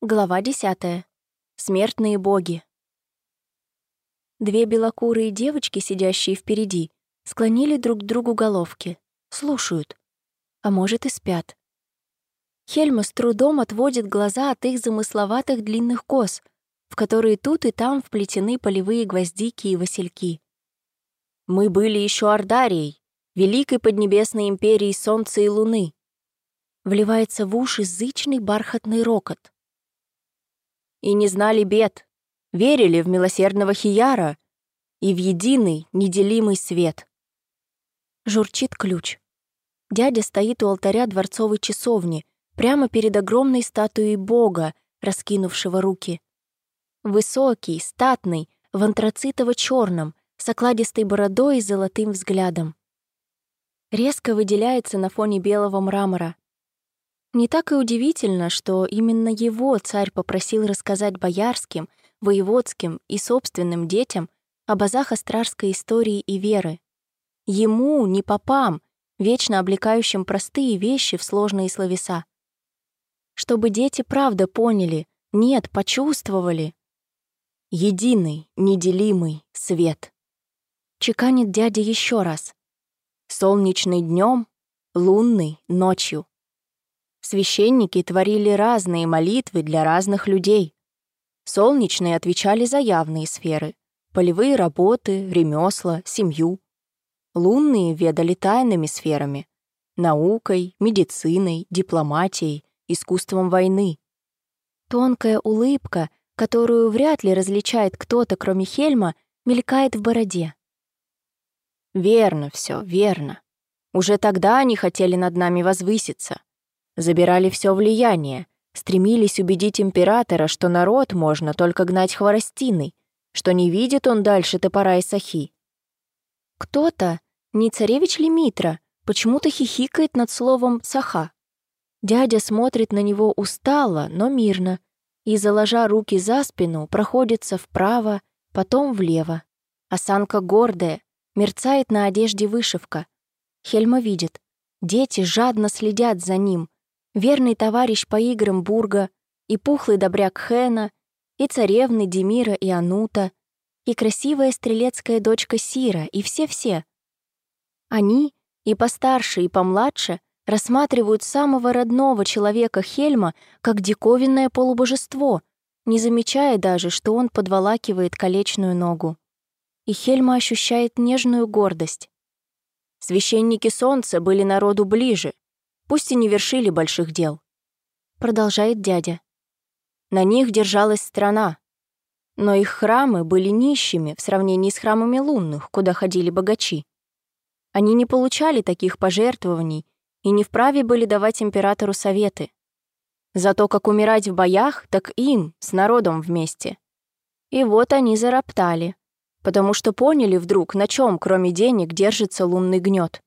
Глава десятая. Смертные боги. Две белокурые девочки, сидящие впереди, склонили друг к другу головки, слушают, а может и спят. Хельма с трудом отводит глаза от их замысловатых длинных кос, в которые тут и там вплетены полевые гвоздики и васильки. «Мы были еще Ардарией, великой поднебесной империей Солнца и Луны», вливается в уши зычный бархатный рокот и не знали бед, верили в милосердного Хияра и в единый, неделимый свет. Журчит ключ. Дядя стоит у алтаря дворцовой часовни, прямо перед огромной статуей Бога, раскинувшего руки. Высокий, статный, в антрацитово черном с окладистой бородой и золотым взглядом. Резко выделяется на фоне белого мрамора, не так и удивительно, что именно его царь попросил рассказать боярским, воеводским и собственным детям об азах астрарской истории и веры. Ему, не попам, вечно облекающим простые вещи в сложные словеса. Чтобы дети правда поняли, нет, почувствовали. Единый, неделимый свет. Чеканит дядя еще раз. Солнечный днем, лунный ночью. Священники творили разные молитвы для разных людей. Солнечные отвечали за явные сферы — полевые работы, ремесла, семью. Лунные ведали тайными сферами — наукой, медициной, дипломатией, искусством войны. Тонкая улыбка, которую вряд ли различает кто-то, кроме Хельма, мелькает в бороде. Верно все, верно. Уже тогда они хотели над нами возвыситься забирали все влияние, стремились убедить императора, что народ можно только гнать хворостиной, что не видит он дальше топора и сахи. Кто-то, не царевич ли Митра, почему-то хихикает над словом «саха». Дядя смотрит на него устало, но мирно, и, заложа руки за спину, проходится вправо, потом влево. Осанка гордая, мерцает на одежде вышивка. Хельма видит. Дети жадно следят за ним, верный товарищ по играм Бурга, и пухлый добряк Хэна, и царевны Демира и Анута, и красивая стрелецкая дочка Сира, и все-все. Они, и постарше, и помладше, рассматривают самого родного человека Хельма как диковинное полубожество, не замечая даже, что он подволакивает колечную ногу. И Хельма ощущает нежную гордость. Священники солнца были народу ближе, пусть и не вершили больших дел. Продолжает дядя. На них держалась страна, но их храмы были нищими в сравнении с храмами лунных, куда ходили богачи. Они не получали таких пожертвований и не вправе были давать императору советы. Зато как умирать в боях, так им, с народом вместе. И вот они зароптали, потому что поняли вдруг, на чем, кроме денег, держится лунный гнет.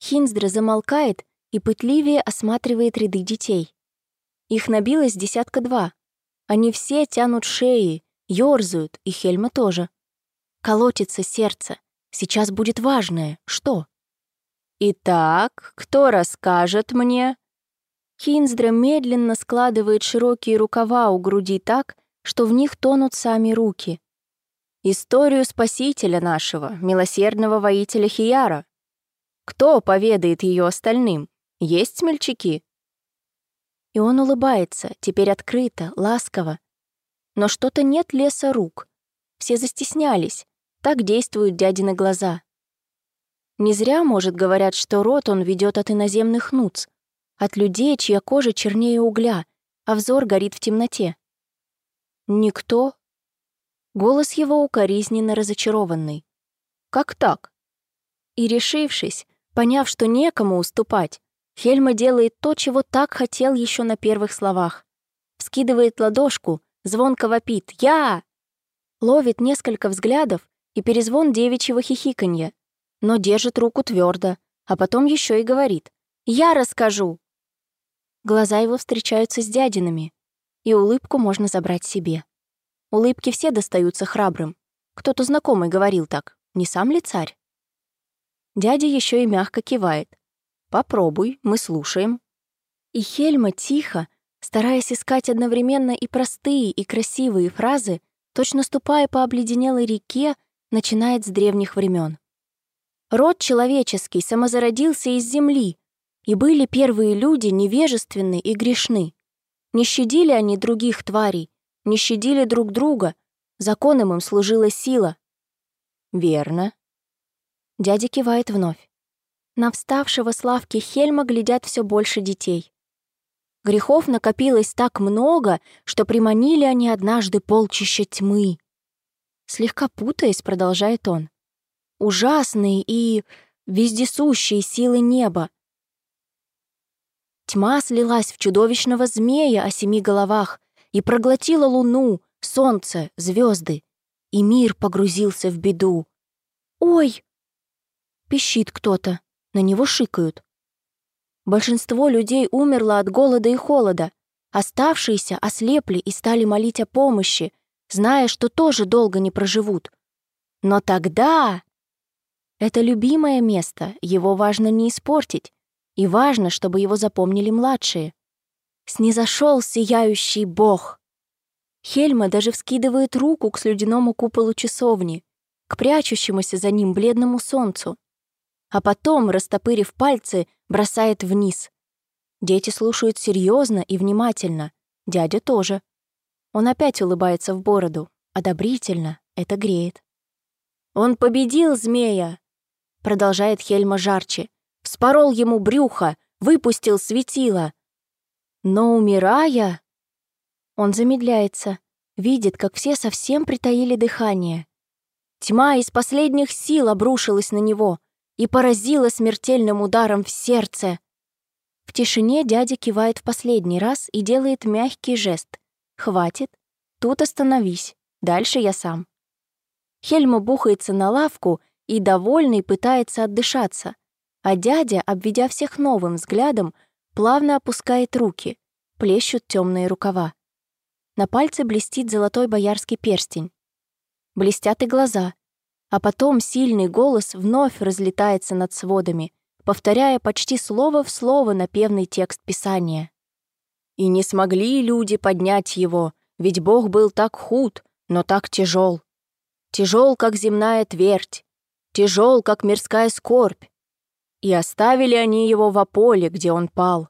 Хинздра замолкает и пытливее осматривает ряды детей. Их набилось десятка два. Они все тянут шеи, ёрзают, и Хельма тоже. Колотится сердце. Сейчас будет важное. Что? «Итак, кто расскажет мне?» Хинздра медленно складывает широкие рукава у груди так, что в них тонут сами руки. «Историю спасителя нашего, милосердного воителя Хияра. Кто поведает ее остальным? Есть смельчаки?» И он улыбается, теперь открыто, ласково. Но что-то нет леса рук. Все застеснялись. Так действуют дядины глаза. Не зря, может, говорят, что рот он ведет от иноземных нуц, от людей, чья кожа чернее угля, а взор горит в темноте. Никто. Голос его укоризненно разочарованный. Как так? И решившись, поняв, что некому уступать, Хельма делает то, чего так хотел еще на первых словах. Скидывает ладошку, звонко вопит «Я!», ловит несколько взглядов и перезвон девичьего хихиканья, но держит руку твердо, а потом еще и говорит «Я расскажу!». Глаза его встречаются с дядинами, и улыбку можно забрать себе. Улыбки все достаются храбрым. Кто-то знакомый говорил так, не сам ли царь? Дядя еще и мягко кивает, Попробуй, мы слушаем». И Хельма тихо, стараясь искать одновременно и простые, и красивые фразы, точно ступая по обледенелой реке, начинает с древних времен. Род человеческий самозародился из земли, и были первые люди невежественны и грешны. Не щадили они других тварей, не щадили друг друга, законом им служила сила. Верно. Дядя кивает вновь. На вставшего с лавки Хельма глядят все больше детей. Грехов накопилось так много, что приманили они однажды полчища тьмы. Слегка путаясь, продолжает он. Ужасные и вездесущие силы неба. Тьма слилась в чудовищного змея о семи головах и проглотила луну, солнце, звезды, и мир погрузился в беду. «Ой!» Пищит кто-то, на него шикают. Большинство людей умерло от голода и холода. Оставшиеся ослепли и стали молить о помощи, зная, что тоже долго не проживут. Но тогда... Это любимое место, его важно не испортить, и важно, чтобы его запомнили младшие. Снизошел сияющий бог. Хельма даже вскидывает руку к слюдяному куполу часовни, к прячущемуся за ним бледному солнцу а потом, растопырив пальцы, бросает вниз. Дети слушают серьезно и внимательно, дядя тоже. Он опять улыбается в бороду, одобрительно, это греет. «Он победил змея!» Продолжает Хельма жарче. «Вспорол ему брюхо, выпустил светило!» Но умирая... Он замедляется, видит, как все совсем притаили дыхание. Тьма из последних сил обрушилась на него, и поразила смертельным ударом в сердце. В тишине дядя кивает в последний раз и делает мягкий жест. «Хватит. Тут остановись. Дальше я сам». Хельма бухается на лавку и, довольный, пытается отдышаться, а дядя, обведя всех новым взглядом, плавно опускает руки, плещут темные рукава. На пальце блестит золотой боярский перстень. Блестят и глаза, а потом сильный голос вновь разлетается над сводами, повторяя почти слово в слово напевный текст Писания. «И не смогли люди поднять его, ведь Бог был так худ, но так тяжел. Тяжел, как земная твердь, тяжел, как мирская скорбь. И оставили они его в поле, где он пал,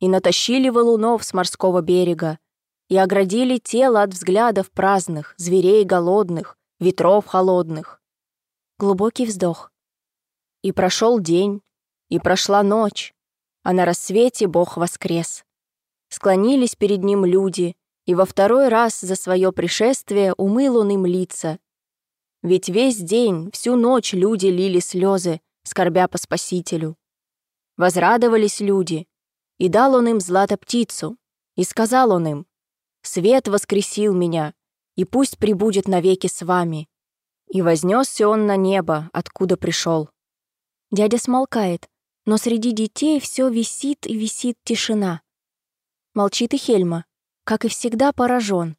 и натащили валунов с морского берега, и оградили тело от взглядов праздных, зверей голодных, ветров холодных. Глубокий вздох. И прошел день, и прошла ночь, а на рассвете Бог воскрес. Склонились перед ним люди, и во второй раз за свое пришествие умыл он им лица. Ведь весь день, всю ночь люди лили слезы, скорбя по Спасителю. Возрадовались люди, и дал он им злато-птицу, и сказал он им, «Свет воскресил меня, и пусть прибудет навеки с вами, и вознесся он на небо, откуда пришел. Дядя смолкает, но среди детей все висит и висит тишина. Молчит и Хельма, как и всегда поражен.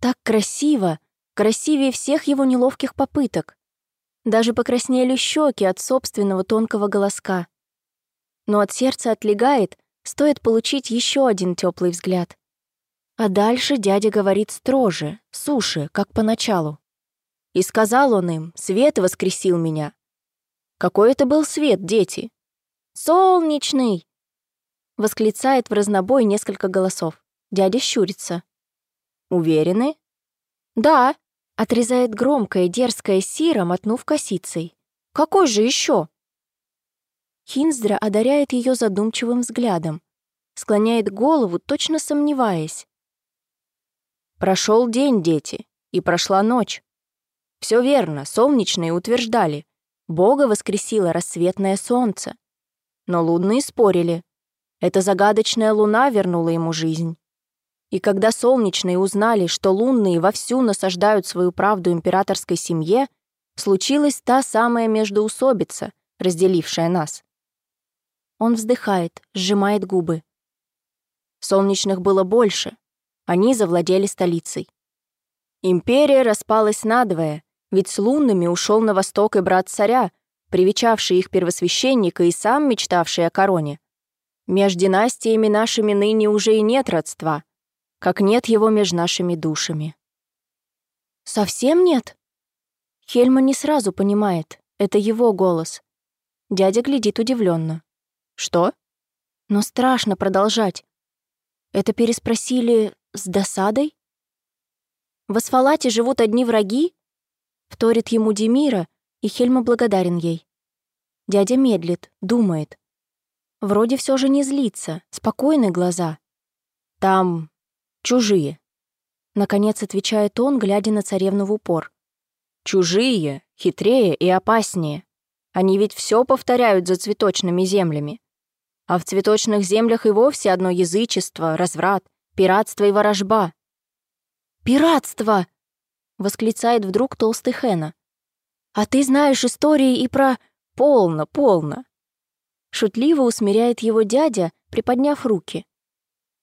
Так красиво, красивее всех его неловких попыток. Даже покраснели щеки от собственного тонкого голоска. Но от сердца отлегает, стоит получить еще один теплый взгляд. А дальше дядя говорит строже, суше, как поначалу. И сказал он им, свет воскресил меня. Какой это был свет, дети? Солнечный! Восклицает в разнобой несколько голосов. Дядя щурится. Уверены? Да, отрезает громкое, дерзкое Сира, мотнув косицей. Какой же еще? Хинздра одаряет ее задумчивым взглядом, склоняет голову, точно сомневаясь. Прошел день, дети, и прошла ночь. Все верно, солнечные утверждали. Бога воскресило рассветное солнце. Но лунные спорили. Эта загадочная луна вернула ему жизнь. И когда солнечные узнали, что лунные вовсю насаждают свою правду императорской семье, случилась та самая междоусобица, разделившая нас. Он вздыхает, сжимает губы. Солнечных было больше. Они завладели столицей. Империя распалась надвое, ведь с лунными ушел на восток и брат царя, привечавший их первосвященника и сам мечтавший о короне. Между династиями нашими ныне уже и нет родства, как нет его между нашими душами. Совсем нет? Хельма не сразу понимает, это его голос. Дядя глядит удивленно. Что? Но страшно продолжать. Это переспросили с досадой? В асфалате живут одни враги? Вторит ему Демира, и Хельма благодарен ей. Дядя медлит, думает. Вроде все же не злится, спокойные глаза. Там чужие. Наконец отвечает он, глядя на царевну в упор. Чужие, хитрее и опаснее. Они ведь все повторяют за цветочными землями. А в цветочных землях и вовсе одно язычество, разврат, пиратство и ворожба. «Пиратство!» — восклицает вдруг толстый Хэна. «А ты знаешь истории и про...» «Полно, полно!» Шутливо усмиряет его дядя, приподняв руки.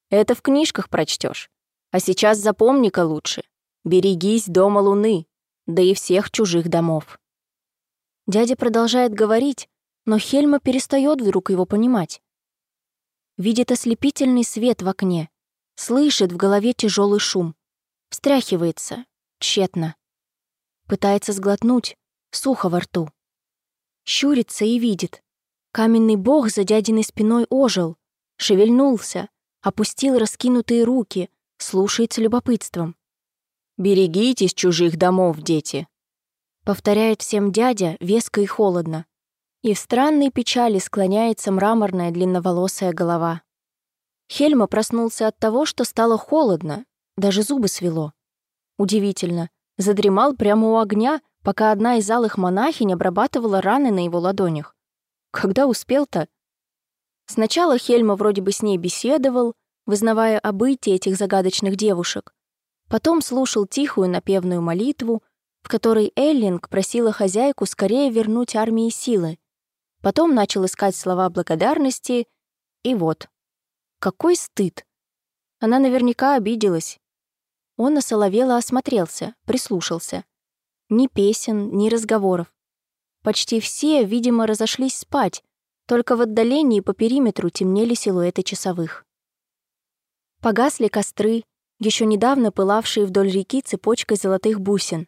«Это в книжках прочтешь. А сейчас запомни-ка лучше. Берегись дома Луны, да и всех чужих домов». Дядя продолжает говорить, но Хельма перестает вдруг его понимать. Видит ослепительный свет в окне, слышит в голове тяжелый шум, встряхивается, тщетно. Пытается сглотнуть, сухо во рту. Щурится и видит. Каменный бог за дядиной спиной ожил, шевельнулся, опустил раскинутые руки, слушается любопытством. «Берегитесь чужих домов, дети!» Повторяет всем дядя веско и холодно. И в странной печали склоняется мраморная длинноволосая голова. Хельма проснулся от того, что стало холодно, даже зубы свело. Удивительно, задремал прямо у огня, пока одна из алых монахинь обрабатывала раны на его ладонях. Когда успел-то? Сначала Хельма вроде бы с ней беседовал, вызнавая о этих загадочных девушек. Потом слушал тихую напевную молитву, в которой Эллинг просила хозяйку скорее вернуть армии силы. Потом начал искать слова благодарности, и вот. Какой стыд! Она наверняка обиделась. Он осоловело осмотрелся, прислушался. Ни песен, ни разговоров. Почти все, видимо, разошлись спать, только в отдалении по периметру темнели силуэты часовых. Погасли костры, еще недавно пылавшие вдоль реки цепочкой золотых бусин.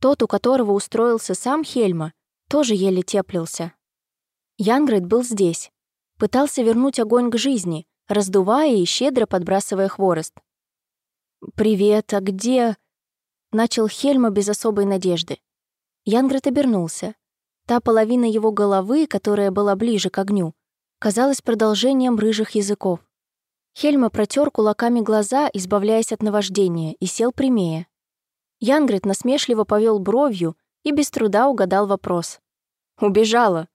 Тот, у которого устроился сам Хельма, тоже еле теплился. Янгрид был здесь. Пытался вернуть огонь к жизни, раздувая и щедро подбрасывая хворост. «Привет, а где...» Начал Хельма без особой надежды. Янгрид обернулся. Та половина его головы, которая была ближе к огню, казалась продолжением рыжих языков. Хельма протер кулаками глаза, избавляясь от наваждения, и сел прямее. Янгрид насмешливо повел бровью и без труда угадал вопрос. «Убежала.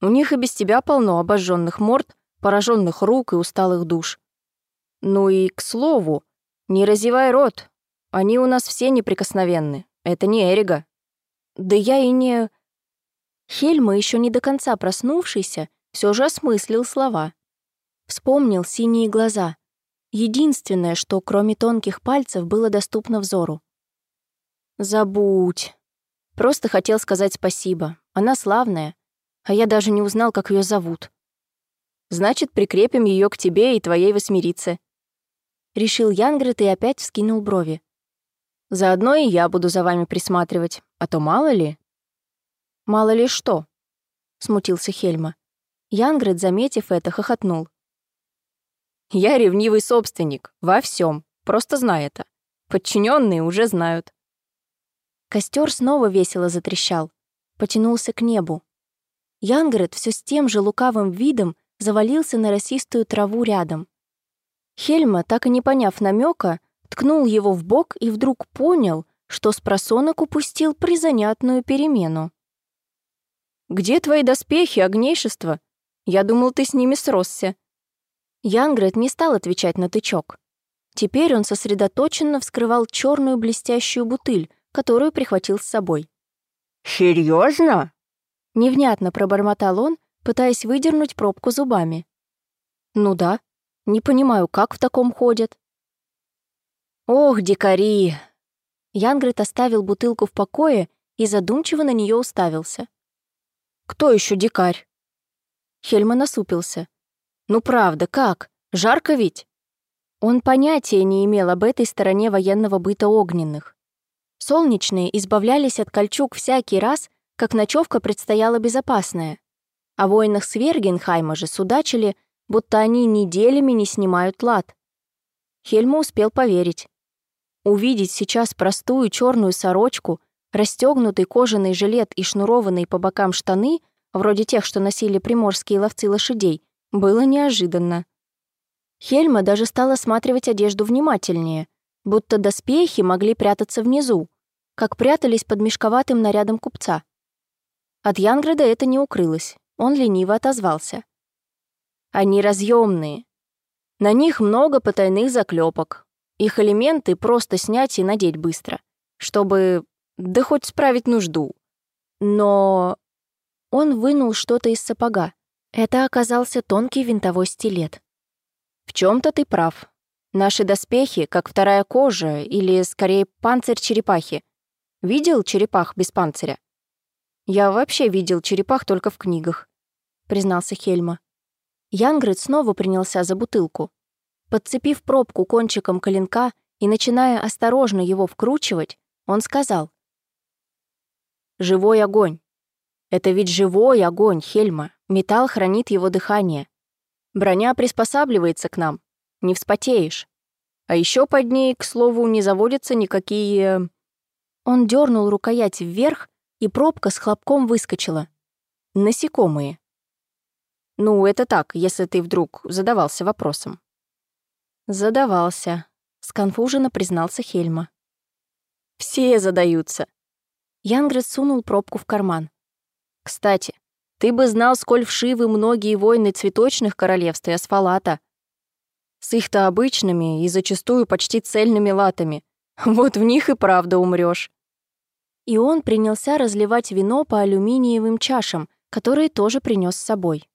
У них и без тебя полно обожженных морд, пораженных рук и усталых душ. Ну и, к слову, не разевай рот. Они у нас все неприкосновенны. Это не Эрига. Да я и не... Хельма, еще не до конца проснувшийся, все же осмыслил слова. Вспомнил синие глаза. Единственное, что кроме тонких пальцев было доступно взору. «Забудь. Просто хотел сказать спасибо. Она славная, а я даже не узнал, как ее зовут. Значит, прикрепим ее к тебе и твоей восьмерице». Решил Янгрет и опять вскинул брови. «Заодно и я буду за вами присматривать, а то мало ли...» «Мало ли что?» — смутился Хельма. Янгрет, заметив это, хохотнул. «Я ревнивый собственник, во всем, просто знай это. Подчиненные уже знают». Костер снова весело затрещал, потянулся к небу, Янгрет все с тем же лукавым видом завалился на росистую траву рядом. Хельма, так и не поняв намека, ткнул его в бок и вдруг понял, что с просонок упустил призанятную перемену. «Где твои доспехи, огнейшество? Я думал, ты с ними сросся». Янгрет не стал отвечать на тычок. Теперь он сосредоточенно вскрывал черную блестящую бутыль, которую прихватил с собой. «Серьезно?» Невнятно пробормотал он, пытаясь выдернуть пробку зубами. «Ну да, не понимаю, как в таком ходят». «Ох, дикари!» Янгрет оставил бутылку в покое и задумчиво на нее уставился. «Кто еще дикарь?» Хельма насупился. Ну правда, как? Жарко ведь? Он понятия не имел об этой стороне военного быта огненных. Солнечные избавлялись от кольчуг всякий раз, как ночевка предстояла безопасная. О воинах Свергенхайма же судачили, будто они неделями не снимают лад. Хельма успел поверить. Увидеть сейчас простую черную сорочку, расстегнутый кожаный жилет и шнурованные по бокам штаны, вроде тех, что носили приморские ловцы лошадей, было неожиданно. Хельма даже стала осматривать одежду внимательнее, будто доспехи могли прятаться внизу, как прятались под мешковатым нарядом купца. От Янграда это не укрылось, он лениво отозвался. Они разъемные. На них много потайных заклепок. Их элементы просто снять и надеть быстро, чтобы... да хоть справить нужду. Но... Он вынул что-то из сапога. Это оказался тонкий винтовой стилет. В чем то ты прав. Наши доспехи, как вторая кожа, или, скорее, панцирь черепахи. Видел черепах без панциря? Я вообще видел черепах только в книгах, признался Хельма. Янгрид снова принялся за бутылку. Подцепив пробку кончиком коленка и начиная осторожно его вкручивать, он сказал. «Живой огонь. Это ведь живой огонь, Хельма. Металл хранит его дыхание. Броня приспосабливается к нам. Не вспотеешь. А еще под ней, к слову, не заводятся никакие... Он дернул рукоять вверх, и пробка с хлопком выскочила. Насекомые. Ну, это так, если ты вдруг задавался вопросом. Задавался, сконфуженно признался Хельма. Все задаются. Янгрет сунул пробку в карман. Кстати, ты бы знал, сколь вшивы многие войны цветочных королевств и асфалата. С их-то обычными и зачастую почти цельными латами. Вот в них и правда умрёшь. И он принялся разливать вино по алюминиевым чашам, которые тоже принёс с собой.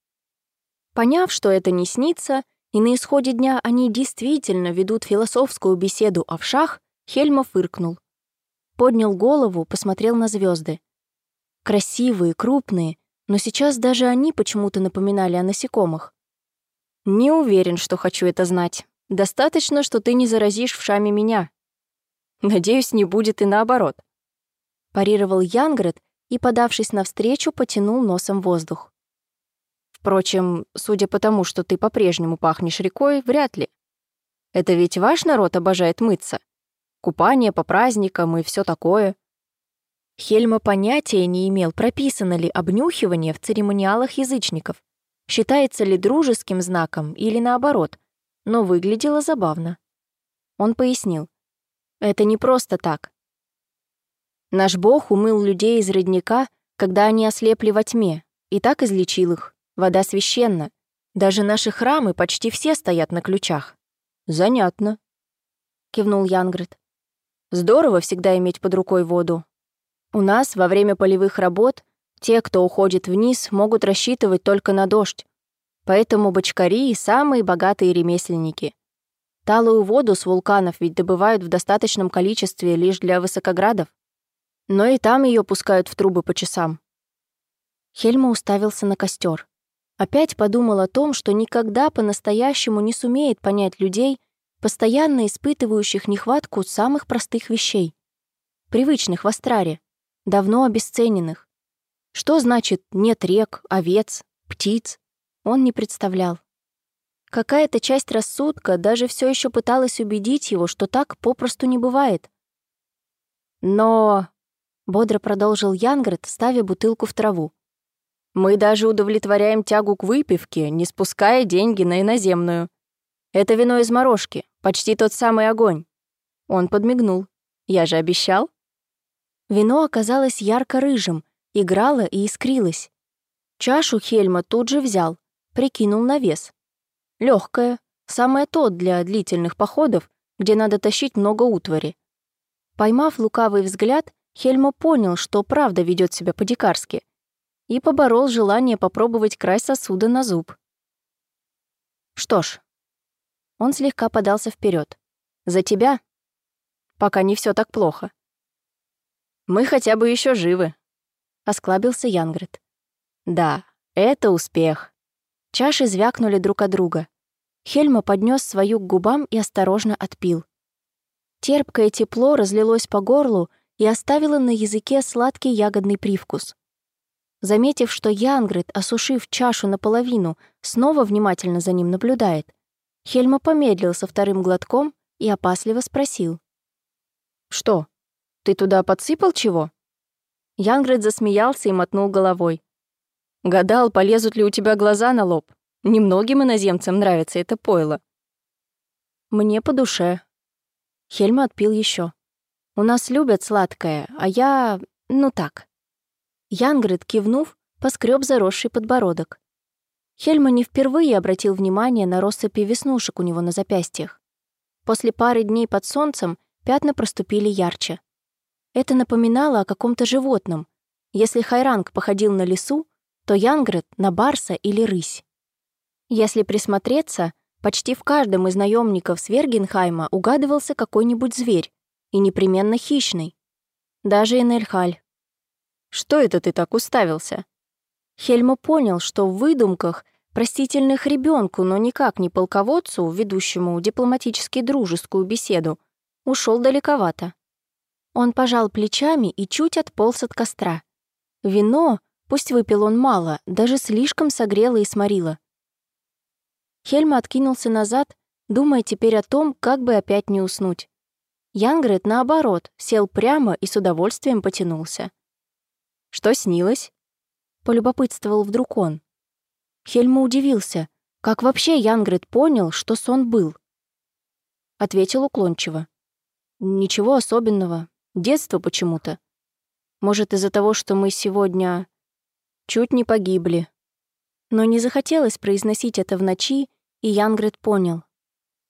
Поняв, что это не снится, и на исходе дня они действительно ведут философскую беседу о вшах, Хельма фыркнул. Поднял голову, посмотрел на звезды. Красивые, крупные, но сейчас даже они почему-то напоминали о насекомых. «Не уверен, что хочу это знать. Достаточно, что ты не заразишь вшами меня. Надеюсь, не будет и наоборот». Парировал Янгрет и, подавшись навстречу, потянул носом воздух. Впрочем, судя по тому, что ты по-прежнему пахнешь рекой, вряд ли. Это ведь ваш народ обожает мыться. Купание по праздникам и все такое. Хельма понятия не имел, прописано ли обнюхивание в церемониалах язычников, считается ли дружеским знаком или наоборот, но выглядело забавно. Он пояснил. Это не просто так. Наш бог умыл людей из родника, когда они ослепли во тьме, и так излечил их. Вода священна. Даже наши храмы почти все стоят на ключах. Занятно, кивнул Янгрет. Здорово всегда иметь под рукой воду, у нас во время полевых работ те, кто уходит вниз, могут рассчитывать только на дождь. Поэтому бочкари — самые богатые ремесленники. Талую воду с вулканов ведь добывают в достаточном количестве лишь для высокоградов. Но и там ее пускают в трубы по часам. Хельма уставился на костер. Опять подумал о том, что никогда по-настоящему не сумеет понять людей, постоянно испытывающих нехватку самых простых вещей, привычных в Астраре давно обесцененных. Что значит «нет рек, овец, птиц»? Он не представлял. Какая-то часть рассудка даже все еще пыталась убедить его, что так попросту не бывает. Но... Бодро продолжил Янгрет, ставя бутылку в траву. «Мы даже удовлетворяем тягу к выпивке, не спуская деньги на иноземную. Это вино из морожки, почти тот самый огонь». Он подмигнул. «Я же обещал?» Вино оказалось ярко-рыжим, играло и искрилось. Чашу Хельма тут же взял, прикинул на вес. Легкая, самое то для длительных походов, где надо тащить много утвари. Поймав лукавый взгляд, Хельма понял, что правда ведет себя по-дикарски, и поборол желание попробовать край сосуда на зуб. Что ж, он слегка подался вперед. За тебя? Пока не все так плохо. Мы хотя бы еще живы», — осклабился Янгрет. «Да, это успех. Чаши звякнули друг от друга. Хельма поднес свою к губам и осторожно отпил. Терпкое тепло разлилось по горлу и оставило на языке сладкий ягодный привкус. Заметив, что Янгрид, осушив чашу наполовину, снова внимательно за ним наблюдает, Хельма помедлил со вторым глотком и опасливо спросил. «Что, ты туда подсыпал чего?» Янгрид засмеялся и мотнул головой. «Гадал, полезут ли у тебя глаза на лоб. Немногим иноземцам нравится это пойло». «Мне по душе». Хельма отпил еще. «У нас любят сладкое, а я... ну так». Янгрид, кивнув, поскреб заросший подбородок. Хельма не впервые обратил внимание на россыпи веснушек у него на запястьях. После пары дней под солнцем пятна проступили ярче. Это напоминало о каком-то животном. Если Хайранг походил на лису, то Янгрид — на барса или рысь. Если присмотреться, почти в каждом из наемников Свергенхайма угадывался какой-нибудь зверь, и непременно хищный. Даже Энельхаль. «Что это ты так уставился?» Хельма понял, что в выдумках, простительных ребенку, но никак не полководцу, ведущему дипломатически дружескую беседу, ушел далековато. Он пожал плечами и чуть отполз от костра. Вино, пусть выпил он мало, даже слишком согрело и сморило. Хельма откинулся назад, думая теперь о том, как бы опять не уснуть. Янгрет, наоборот, сел прямо и с удовольствием потянулся. «Что снилось?» — полюбопытствовал вдруг он. Хельма удивился, как вообще Янгрет понял, что сон был. Ответил уклончиво. «Ничего особенного. Детство почему-то. Может, из-за того, что мы сегодня чуть не погибли. Но не захотелось произносить это в ночи, и Янгрет понял.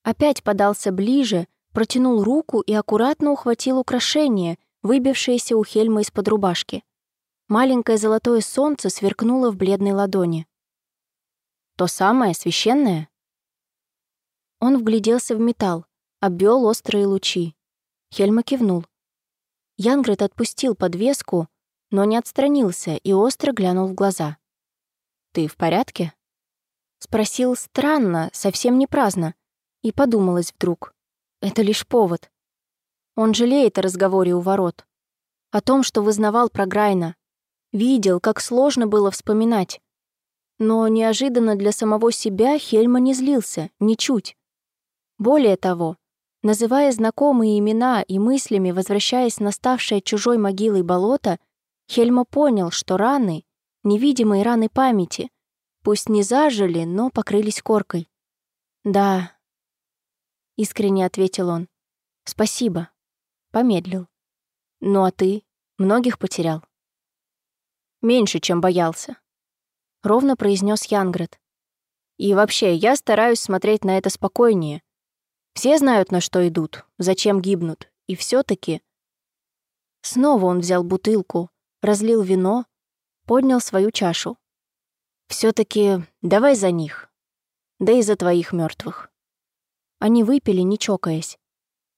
Опять подался ближе, протянул руку и аккуратно ухватил украшение, выбившееся у Хельма из-под рубашки. Маленькое золотое солнце сверкнуло в бледной ладони. «То самое, священное?» Он вгляделся в металл, обвел острые лучи. Хельма кивнул. Янгрет отпустил подвеску, но не отстранился и остро глянул в глаза. «Ты в порядке?» Спросил странно, совсем не праздно, и подумалось вдруг. Это лишь повод. Он жалеет о разговоре у ворот. О том, что вызнавал про Грайна. Видел, как сложно было вспоминать. Но неожиданно для самого себя Хельма не злился, ничуть. Более того, Называя знакомые имена и мыслями, возвращаясь на ставшее чужой могилой болото, Хельма понял, что раны, невидимые раны памяти, пусть не зажили, но покрылись коркой. «Да», — искренне ответил он, — «спасибо», — помедлил. «Ну а ты многих потерял?» «Меньше, чем боялся», — ровно произнес Янгрет. «И вообще, я стараюсь смотреть на это спокойнее, все знают, на что идут, зачем гибнут, и все таки Снова он взял бутылку, разлил вино, поднял свою чашу. все таки давай за них, да и за твоих мертвых. Они выпили, не чокаясь.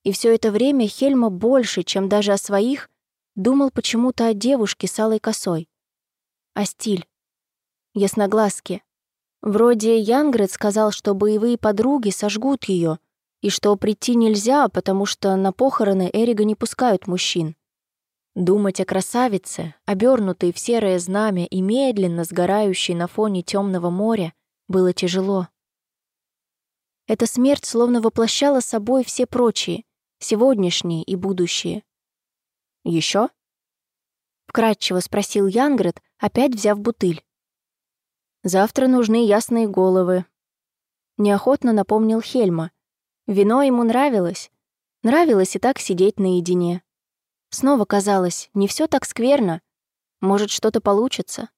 И все это время Хельма больше, чем даже о своих, думал почему-то о девушке с алой косой. А стиль. Ясноглазки. Вроде Янгрет сказал, что боевые подруги сожгут ее, и что прийти нельзя, потому что на похороны Эрига не пускают мужчин. Думать о красавице, обернутой в серое знамя и медленно сгорающей на фоне темного моря, было тяжело. Эта смерть словно воплощала собой все прочие, сегодняшние и будущие. Еще? Вкратчиво спросил Янгрет, опять взяв бутыль. «Завтра нужны ясные головы», — неохотно напомнил Хельма, Вино ему нравилось. Нравилось и так сидеть наедине. Снова казалось, не все так скверно. Может, что-то получится.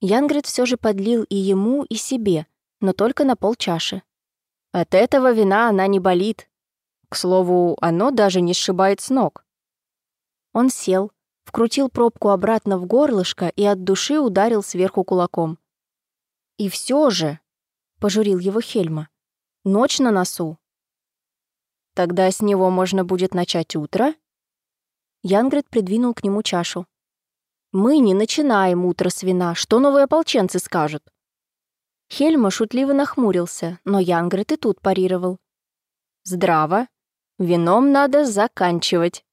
Янгрид все же подлил и ему, и себе, но только на полчаши. От этого вина она не болит. К слову, оно даже не сшибает с ног. Он сел, вкрутил пробку обратно в горлышко и от души ударил сверху кулаком. «И все же», — пожурил его Хельма, — «ночь на носу. Тогда с него можно будет начать утро?» Янгрид придвинул к нему чашу. «Мы не начинаем утро с вина. Что новые ополченцы скажут?» Хельма шутливо нахмурился, но Янгрет и тут парировал. «Здраво. Вином надо заканчивать».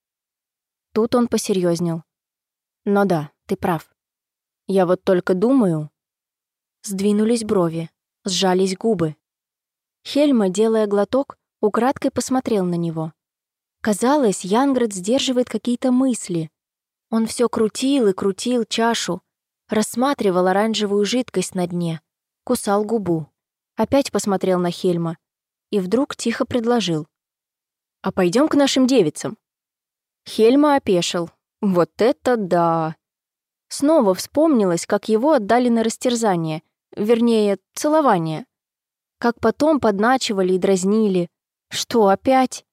Тут он посерьезнел. «Но да, ты прав. Я вот только думаю...» Сдвинулись брови, сжались губы. Хельма, делая глоток, украдкой посмотрел на него. Казалось, Янград сдерживает какие-то мысли. Он все крутил и крутил чашу, рассматривал оранжевую жидкость на дне, кусал губу. Опять посмотрел на Хельма и вдруг тихо предложил. «А пойдем к нашим девицам». Хельма опешил. «Вот это да!» Снова вспомнилось, как его отдали на растерзание, вернее, целование. Как потом подначивали и дразнили. Что, опять?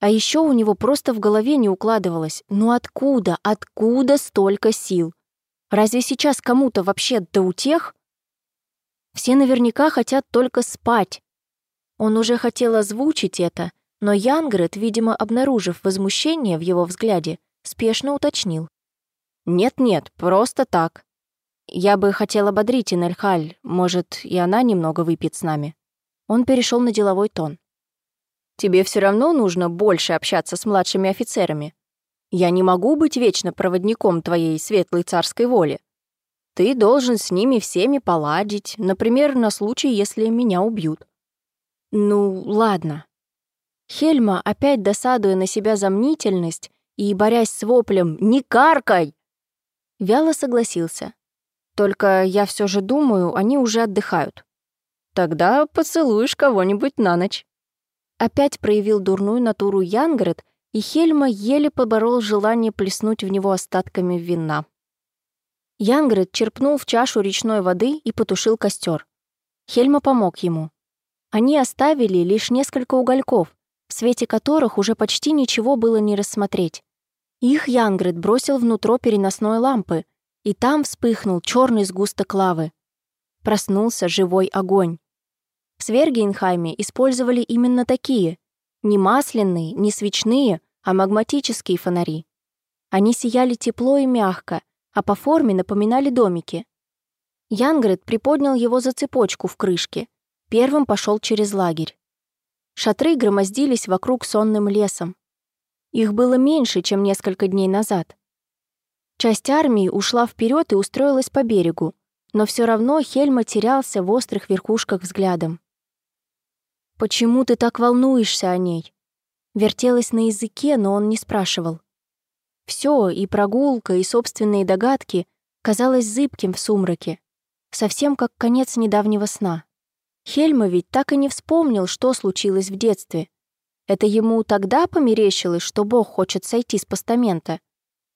А еще у него просто в голове не укладывалось. Ну откуда, откуда столько сил? Разве сейчас кому-то вообще до утех? Все наверняка хотят только спать. Он уже хотел озвучить это, но Янгрет, видимо, обнаружив возмущение в его взгляде, спешно уточнил. «Нет-нет, просто так. Я бы хотел ободрить Инельхаль, может, и она немного выпьет с нами». Он перешел на деловой тон. «Тебе все равно нужно больше общаться с младшими офицерами. Я не могу быть вечно проводником твоей светлой царской воли. Ты должен с ними всеми поладить, например, на случай, если меня убьют». «Ну, ладно». Хельма, опять досадуя на себя за мнительность и борясь с воплем «Не каркай!», вяло согласился. «Только я все же думаю, они уже отдыхают». «Тогда поцелуешь кого-нибудь на ночь». Опять проявил дурную натуру Янгрет, и Хельма еле поборол желание плеснуть в него остатками вина. Янгрет черпнул в чашу речной воды и потушил костер. Хельма помог ему. Они оставили лишь несколько угольков, в свете которых уже почти ничего было не рассмотреть. Их Янгрет бросил внутрь переносной лампы, и там вспыхнул черный сгусток лавы. Проснулся живой огонь. В Свергейнхайме использовали именно такие, не масляные, не свечные, а магматические фонари. Они сияли тепло и мягко, а по форме напоминали домики. Янгрет приподнял его за цепочку в крышке, первым пошел через лагерь. Шатры громоздились вокруг сонным лесом. Их было меньше, чем несколько дней назад. Часть армии ушла вперед и устроилась по берегу, но все равно Хельма терялся в острых верхушках взглядом. «Почему ты так волнуешься о ней?» Вертелась на языке, но он не спрашивал. Все, и прогулка, и собственные догадки, казалось зыбким в сумраке, совсем как конец недавнего сна. Хельма ведь так и не вспомнил, что случилось в детстве. Это ему тогда померещилось, что Бог хочет сойти с постамента?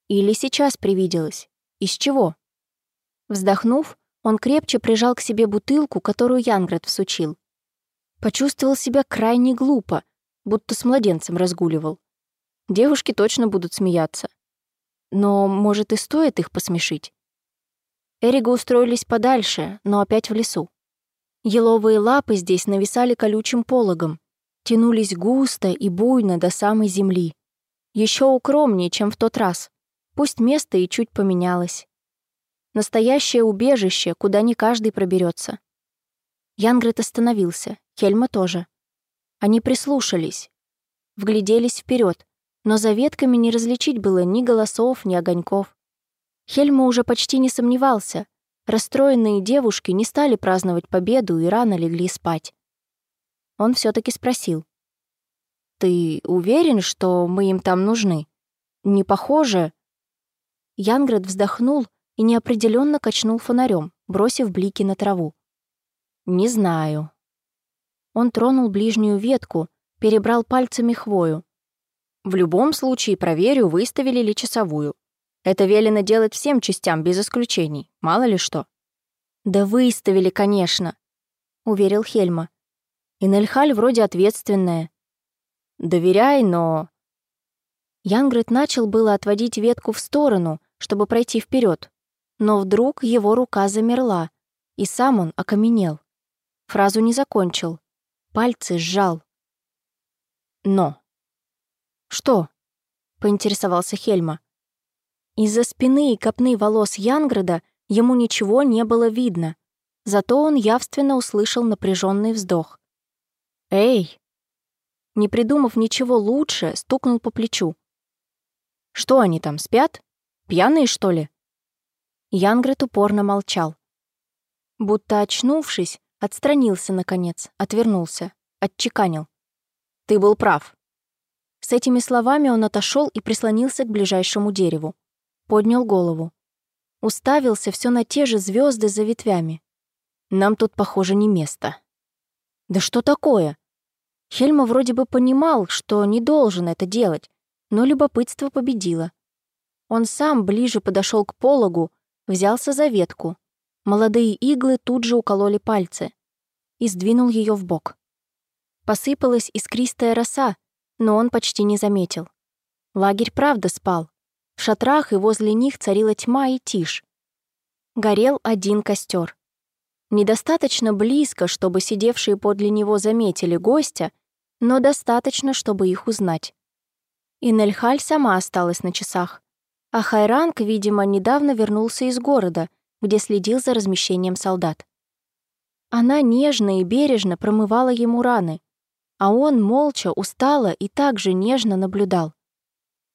Или сейчас привиделось? Из чего? Вздохнув, он крепче прижал к себе бутылку, которую Янград всучил. Почувствовал себя крайне глупо, будто с младенцем разгуливал. Девушки точно будут смеяться. Но, может, и стоит их посмешить? Эрига устроились подальше, но опять в лесу. Еловые лапы здесь нависали колючим пологом, тянулись густо и буйно до самой земли. Еще укромнее, чем в тот раз. Пусть место и чуть поменялось. Настоящее убежище, куда не каждый проберется. Янгрет остановился, Хельма тоже. Они прислушались, вгляделись вперед, но за ветками не различить было ни голосов, ни огоньков. Хельма уже почти не сомневался. Расстроенные девушки не стали праздновать победу и рано легли спать. Он все таки спросил. «Ты уверен, что мы им там нужны? Не похоже...» Янград вздохнул и неопределенно качнул фонарем, бросив блики на траву. «Не знаю». Он тронул ближнюю ветку, перебрал пальцами хвою. «В любом случае проверю, выставили ли часовую. Это велено делать всем частям, без исключений, мало ли что». «Да выставили, конечно», — уверил Хельма. «И Нельхаль вроде ответственная». «Доверяй, но...» Янгрет начал было отводить ветку в сторону, чтобы пройти вперед, но вдруг его рука замерла, и сам он окаменел. Фразу не закончил. Пальцы сжал. Но. «Что?» — поинтересовался Хельма. Из-за спины и копны волос Янграда ему ничего не было видно, Зато он явственно услышал напряженный вздох. «Эй!» Не придумав ничего лучше, стукнул по плечу. «Что они там, спят? Пьяные, что ли?» Янгрет упорно молчал. Будто очнувшись, отстранился, наконец, отвернулся, отчеканил. «Ты был прав». С этими словами он отошел и прислонился к ближайшему дереву. Поднял голову. Уставился все на те же звезды за ветвями. Нам тут, похоже, не место. Да что такое? Хельма вроде бы понимал, что не должен это делать, но любопытство победило. Он сам ближе подошел к пологу, взялся за ветку. Молодые иглы тут же укололи пальцы и сдвинул ее в бок. Посыпалась искристая роса, но он почти не заметил. Лагерь правда спал. В шатрах и возле них царила тьма и тишь. Горел один костер. Недостаточно близко, чтобы сидевшие подле него заметили гостя, но достаточно, чтобы их узнать. И Нельхаль сама осталась на часах. А Хайранг, видимо, недавно вернулся из города, где следил за размещением солдат. Она нежно и бережно промывала ему раны, а он молча, устало и также нежно наблюдал.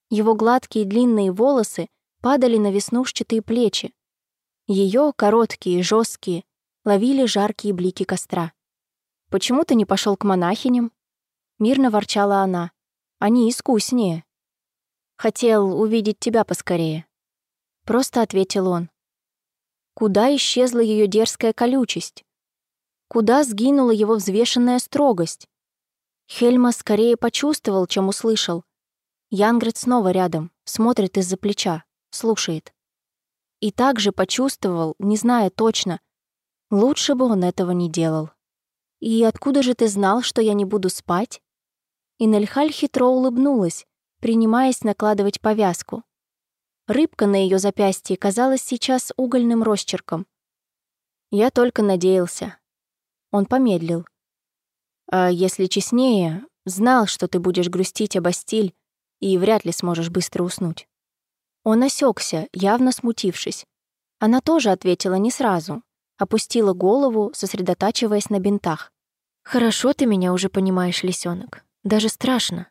Его гладкие длинные волосы падали на веснушчатые плечи. Ее короткие, жесткие, ловили жаркие блики костра. «Почему ты не пошел к монахиням?» Мирно ворчала она. «Они искуснее». «Хотел увидеть тебя поскорее». Просто ответил он. Куда исчезла ее дерзкая колючесть? Куда сгинула его взвешенная строгость? Хельма скорее почувствовал, чем услышал. Янгрид снова рядом, смотрит из-за плеча, слушает. И также почувствовал, не зная точно, Лучше бы он этого не делал. «И откуда же ты знал, что я не буду спать?» И Нельхаль хитро улыбнулась, принимаясь накладывать повязку. Рыбка на ее запястье казалась сейчас угольным росчерком. Я только надеялся. Он помедлил. А если честнее, знал, что ты будешь грустить об Астиль и вряд ли сможешь быстро уснуть. Он осекся, явно смутившись. Она тоже ответила не сразу, опустила голову, сосредотачиваясь на бинтах. «Хорошо ты меня уже понимаешь, лисенок. Даже страшно».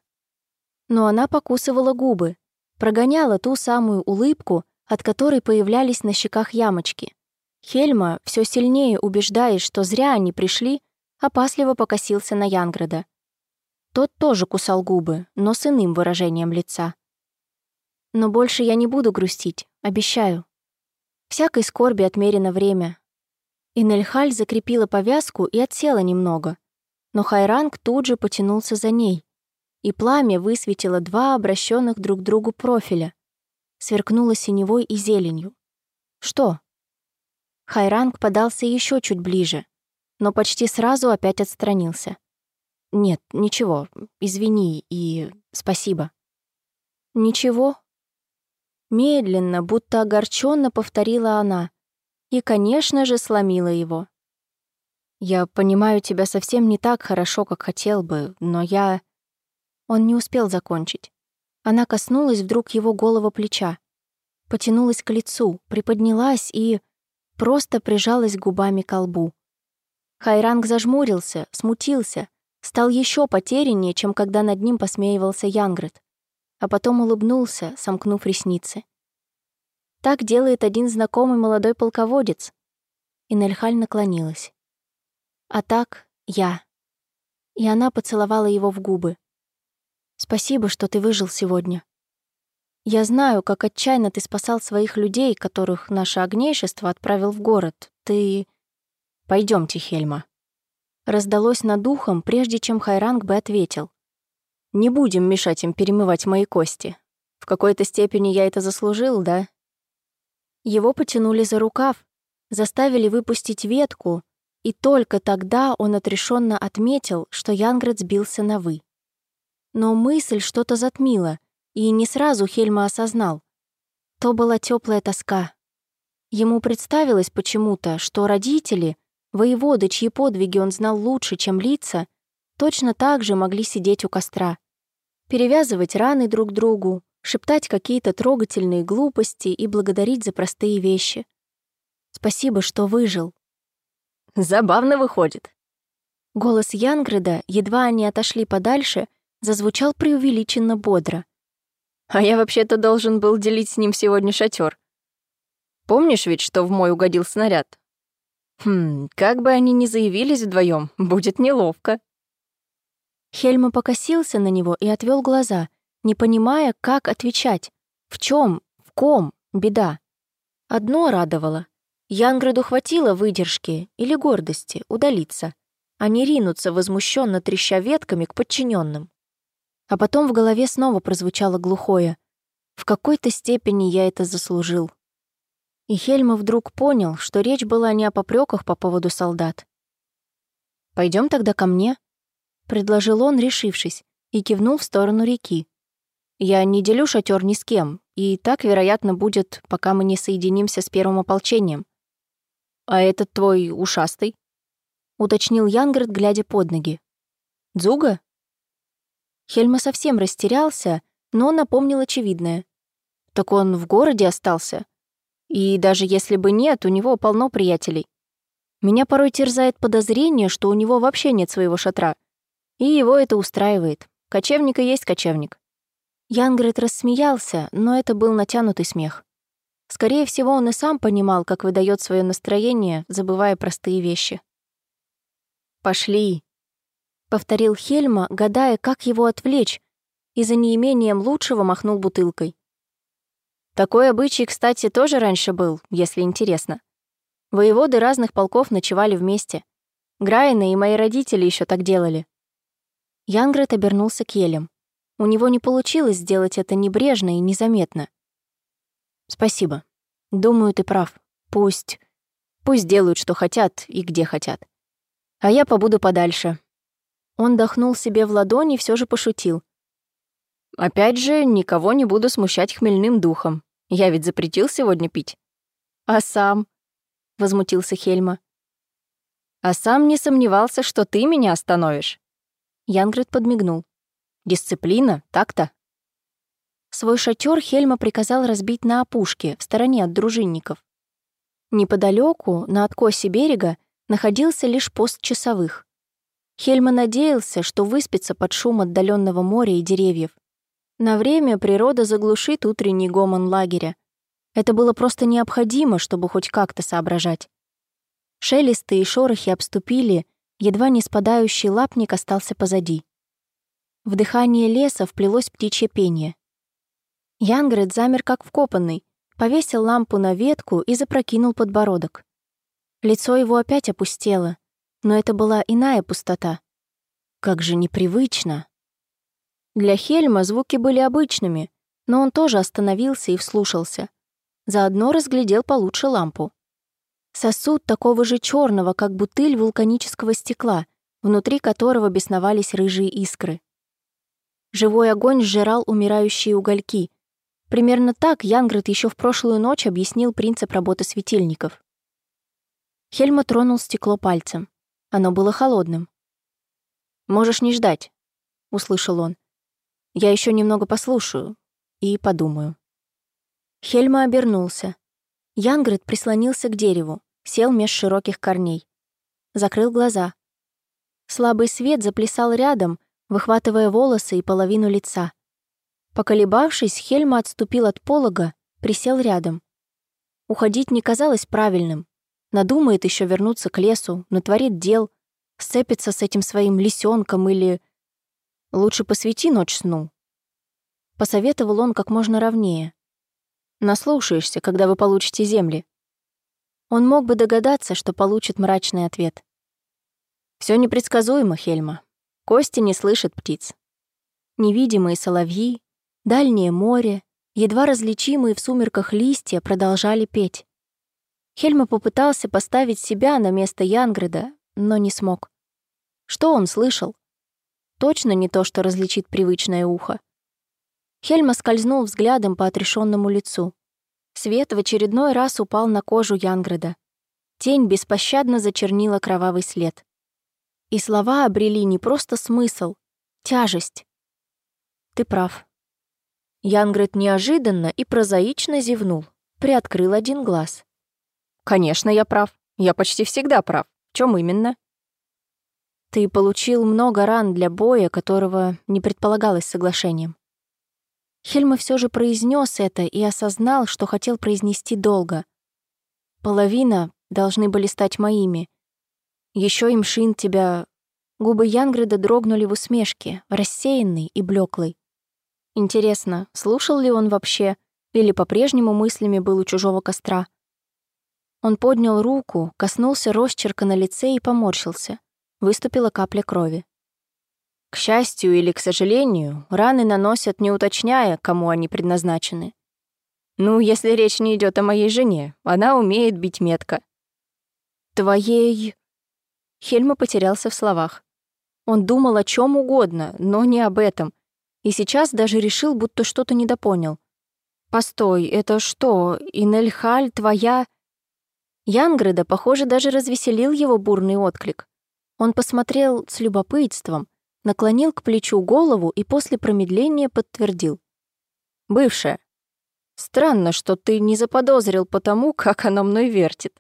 Но она покусывала губы, прогоняла ту самую улыбку, от которой появлялись на щеках ямочки. Хельма, все сильнее убеждаясь, что зря они пришли, опасливо покосился на Янграда. Тот тоже кусал губы, но с иным выражением лица. «Но больше я не буду грустить, обещаю. Всякой скорби отмерено время, и Нельхаль закрепила повязку и отсела немного. Но Хайранг тут же потянулся за ней, и пламя высветило два обращенных друг к другу профиля. Сверкнуло синевой и зеленью. Что? Хайранг подался еще чуть ближе, но почти сразу опять отстранился. «Нет, ничего, извини и спасибо». «Ничего?» Медленно, будто огорченно повторила она, и, конечно же, сломила его. «Я понимаю тебя совсем не так хорошо, как хотел бы, но я...» Он не успел закончить. Она коснулась вдруг его голого плеча, потянулась к лицу, приподнялась и... просто прижалась губами к лбу. Хайранг зажмурился, смутился, стал еще потеряннее, чем когда над ним посмеивался Янгрет, а потом улыбнулся, сомкнув ресницы. Так делает один знакомый молодой полководец. И Нельхаль наклонилась. А так я. И она поцеловала его в губы. «Спасибо, что ты выжил сегодня. Я знаю, как отчаянно ты спасал своих людей, которых наше огнейшество отправил в город. Ты... Пойдемте, Хельма». Раздалось над ухом, прежде чем Хайранг бы ответил. «Не будем мешать им перемывать мои кости. В какой-то степени я это заслужил, да?» Его потянули за рукав, заставили выпустить ветку, и только тогда он отрешенно отметил, что Янград сбился на «вы». Но мысль что-то затмила, и не сразу Хельма осознал. То была теплая тоска. Ему представилось почему-то, что родители, воеводы, чьи подвиги он знал лучше, чем лица, точно так же могли сидеть у костра, перевязывать раны друг другу, шептать какие-то трогательные глупости и благодарить за простые вещи. Спасибо, что выжил. Забавно выходит. Голос Янгреда, едва они отошли подальше, зазвучал преувеличенно бодро. А я вообще-то должен был делить с ним сегодня шатер. Помнишь ведь, что в мой угодил снаряд? Хм, как бы они ни заявились вдвоем, будет неловко. Хельма покосился на него и отвел глаза, не понимая, как отвечать. В чем, в ком беда? Одно радовало. Янграду хватило выдержки или гордости удалиться, а не ринуться возмущенно треща ветками к подчиненным. А потом в голове снова прозвучало глухое. В какой-то степени я это заслужил. И Хельма вдруг понял, что речь была не о попреках по поводу солдат. Пойдем тогда ко мне», — предложил он, решившись, и кивнул в сторону реки. «Я не делю шатер ни с кем, и так, вероятно, будет, пока мы не соединимся с первым ополчением». «А этот твой ушастый?» — уточнил Янград, глядя под ноги. «Дзуга?» Хельма совсем растерялся, но напомнил очевидное. Так он в городе остался. И даже если бы нет, у него полно приятелей. Меня порой терзает подозрение, что у него вообще нет своего шатра. И его это устраивает. Кочевник и есть кочевник. Янгрет рассмеялся, но это был натянутый смех. Скорее всего, он и сам понимал, как выдает свое настроение, забывая простые вещи. «Пошли», — повторил Хельма, гадая, как его отвлечь, и за неимением лучшего махнул бутылкой. Такой обычай, кстати, тоже раньше был, если интересно. Воеводы разных полков ночевали вместе. Грайны и мои родители еще так делали. Янгрет обернулся к Елем. У него не получилось сделать это небрежно и незаметно. «Спасибо. Думаю, ты прав. Пусть... Пусть делают, что хотят и где хотят. А я побуду подальше, он дохнул себе в ладони и все же пошутил. «Опять же, никого не буду смущать хмельным духом. Я ведь запретил сегодня пить». «А сам?» — возмутился Хельма. «А сам не сомневался, что ты меня остановишь». Янгрид подмигнул. «Дисциплина, так-то». Свой шатер Хельма приказал разбить на опушке, в стороне от дружинников. Неподалеку, на откосе берега, находился лишь пост часовых. Хельма надеялся, что выспится под шум отдаленного моря и деревьев. На время природа заглушит утренний гомон лагеря. Это было просто необходимо, чтобы хоть как-то соображать. Шелесты и шорохи обступили, едва не спадающий лапник остался позади. В дыхание леса вплелось птичье пение. Янгрет замер как вкопанный, повесил лампу на ветку и запрокинул подбородок. Лицо его опять опустело, но это была иная пустота. Как же непривычно. Для Хельма звуки были обычными, но он тоже остановился и вслушался. Заодно разглядел получше лампу. Сосуд такого же черного, как бутыль вулканического стекла, внутри которого бесновались рыжие искры. Живой огонь сжирал умирающие угольки. Примерно так Янгрет еще в прошлую ночь объяснил принцип работы светильников. Хельма тронул стекло пальцем. Оно было холодным. «Можешь не ждать», — услышал он. «Я еще немного послушаю и подумаю». Хельма обернулся. Янгрид прислонился к дереву, сел меж широких корней. Закрыл глаза. Слабый свет заплясал рядом, выхватывая волосы и половину лица. Поколебавшись, Хельма отступил от полога, присел рядом. Уходить не казалось правильным, Надумает еще вернуться к лесу, натворит дел, сцепится с этим своим лисенком или... Лучше посвяти ночь сну. Посоветовал он как можно ровнее. Наслушаешься, когда вы получите земли. Он мог бы догадаться, что получит мрачный ответ. Все непредсказуемо, Хельма. Кости не слышат птиц. Невидимые соловьи, дальнее море, едва различимые в сумерках листья продолжали петь. Хельма попытался поставить себя на место Янгреда, но не смог. Что он слышал? Точно не то, что различит привычное ухо. Хельма скользнул взглядом по отрешенному лицу. Свет в очередной раз упал на кожу Янгреда. Тень беспощадно зачернила кровавый след. И слова обрели не просто смысл, тяжесть. Ты прав. Янгред неожиданно и прозаично зевнул, приоткрыл один глаз. Конечно, я прав. Я почти всегда прав. В чем именно? Ты получил много ран для боя, которого не предполагалось соглашением. Хельма все же произнес это и осознал, что хотел произнести долго. Половина должны были стать моими. Еще им шин тебя... Губы Янгреда дрогнули в усмешке, рассеянный и блеклый. Интересно, слушал ли он вообще, или по-прежнему мыслями был у чужого костра? Он поднял руку, коснулся росчерка на лице и поморщился. Выступила капля крови. К счастью или к сожалению, раны наносят, не уточняя, кому они предназначены. Ну, если речь не идет о моей жене, она умеет бить метко. Твоей... Хельма потерялся в словах. Он думал о чем угодно, но не об этом. И сейчас даже решил, будто что-то недопонял. «Постой, это что, Инельхаль твоя...» Янгреда, похоже, даже развеселил его бурный отклик. Он посмотрел с любопытством, наклонил к плечу голову и после промедления подтвердил. «Бывшая. Странно, что ты не заподозрил по тому, как она мной вертит».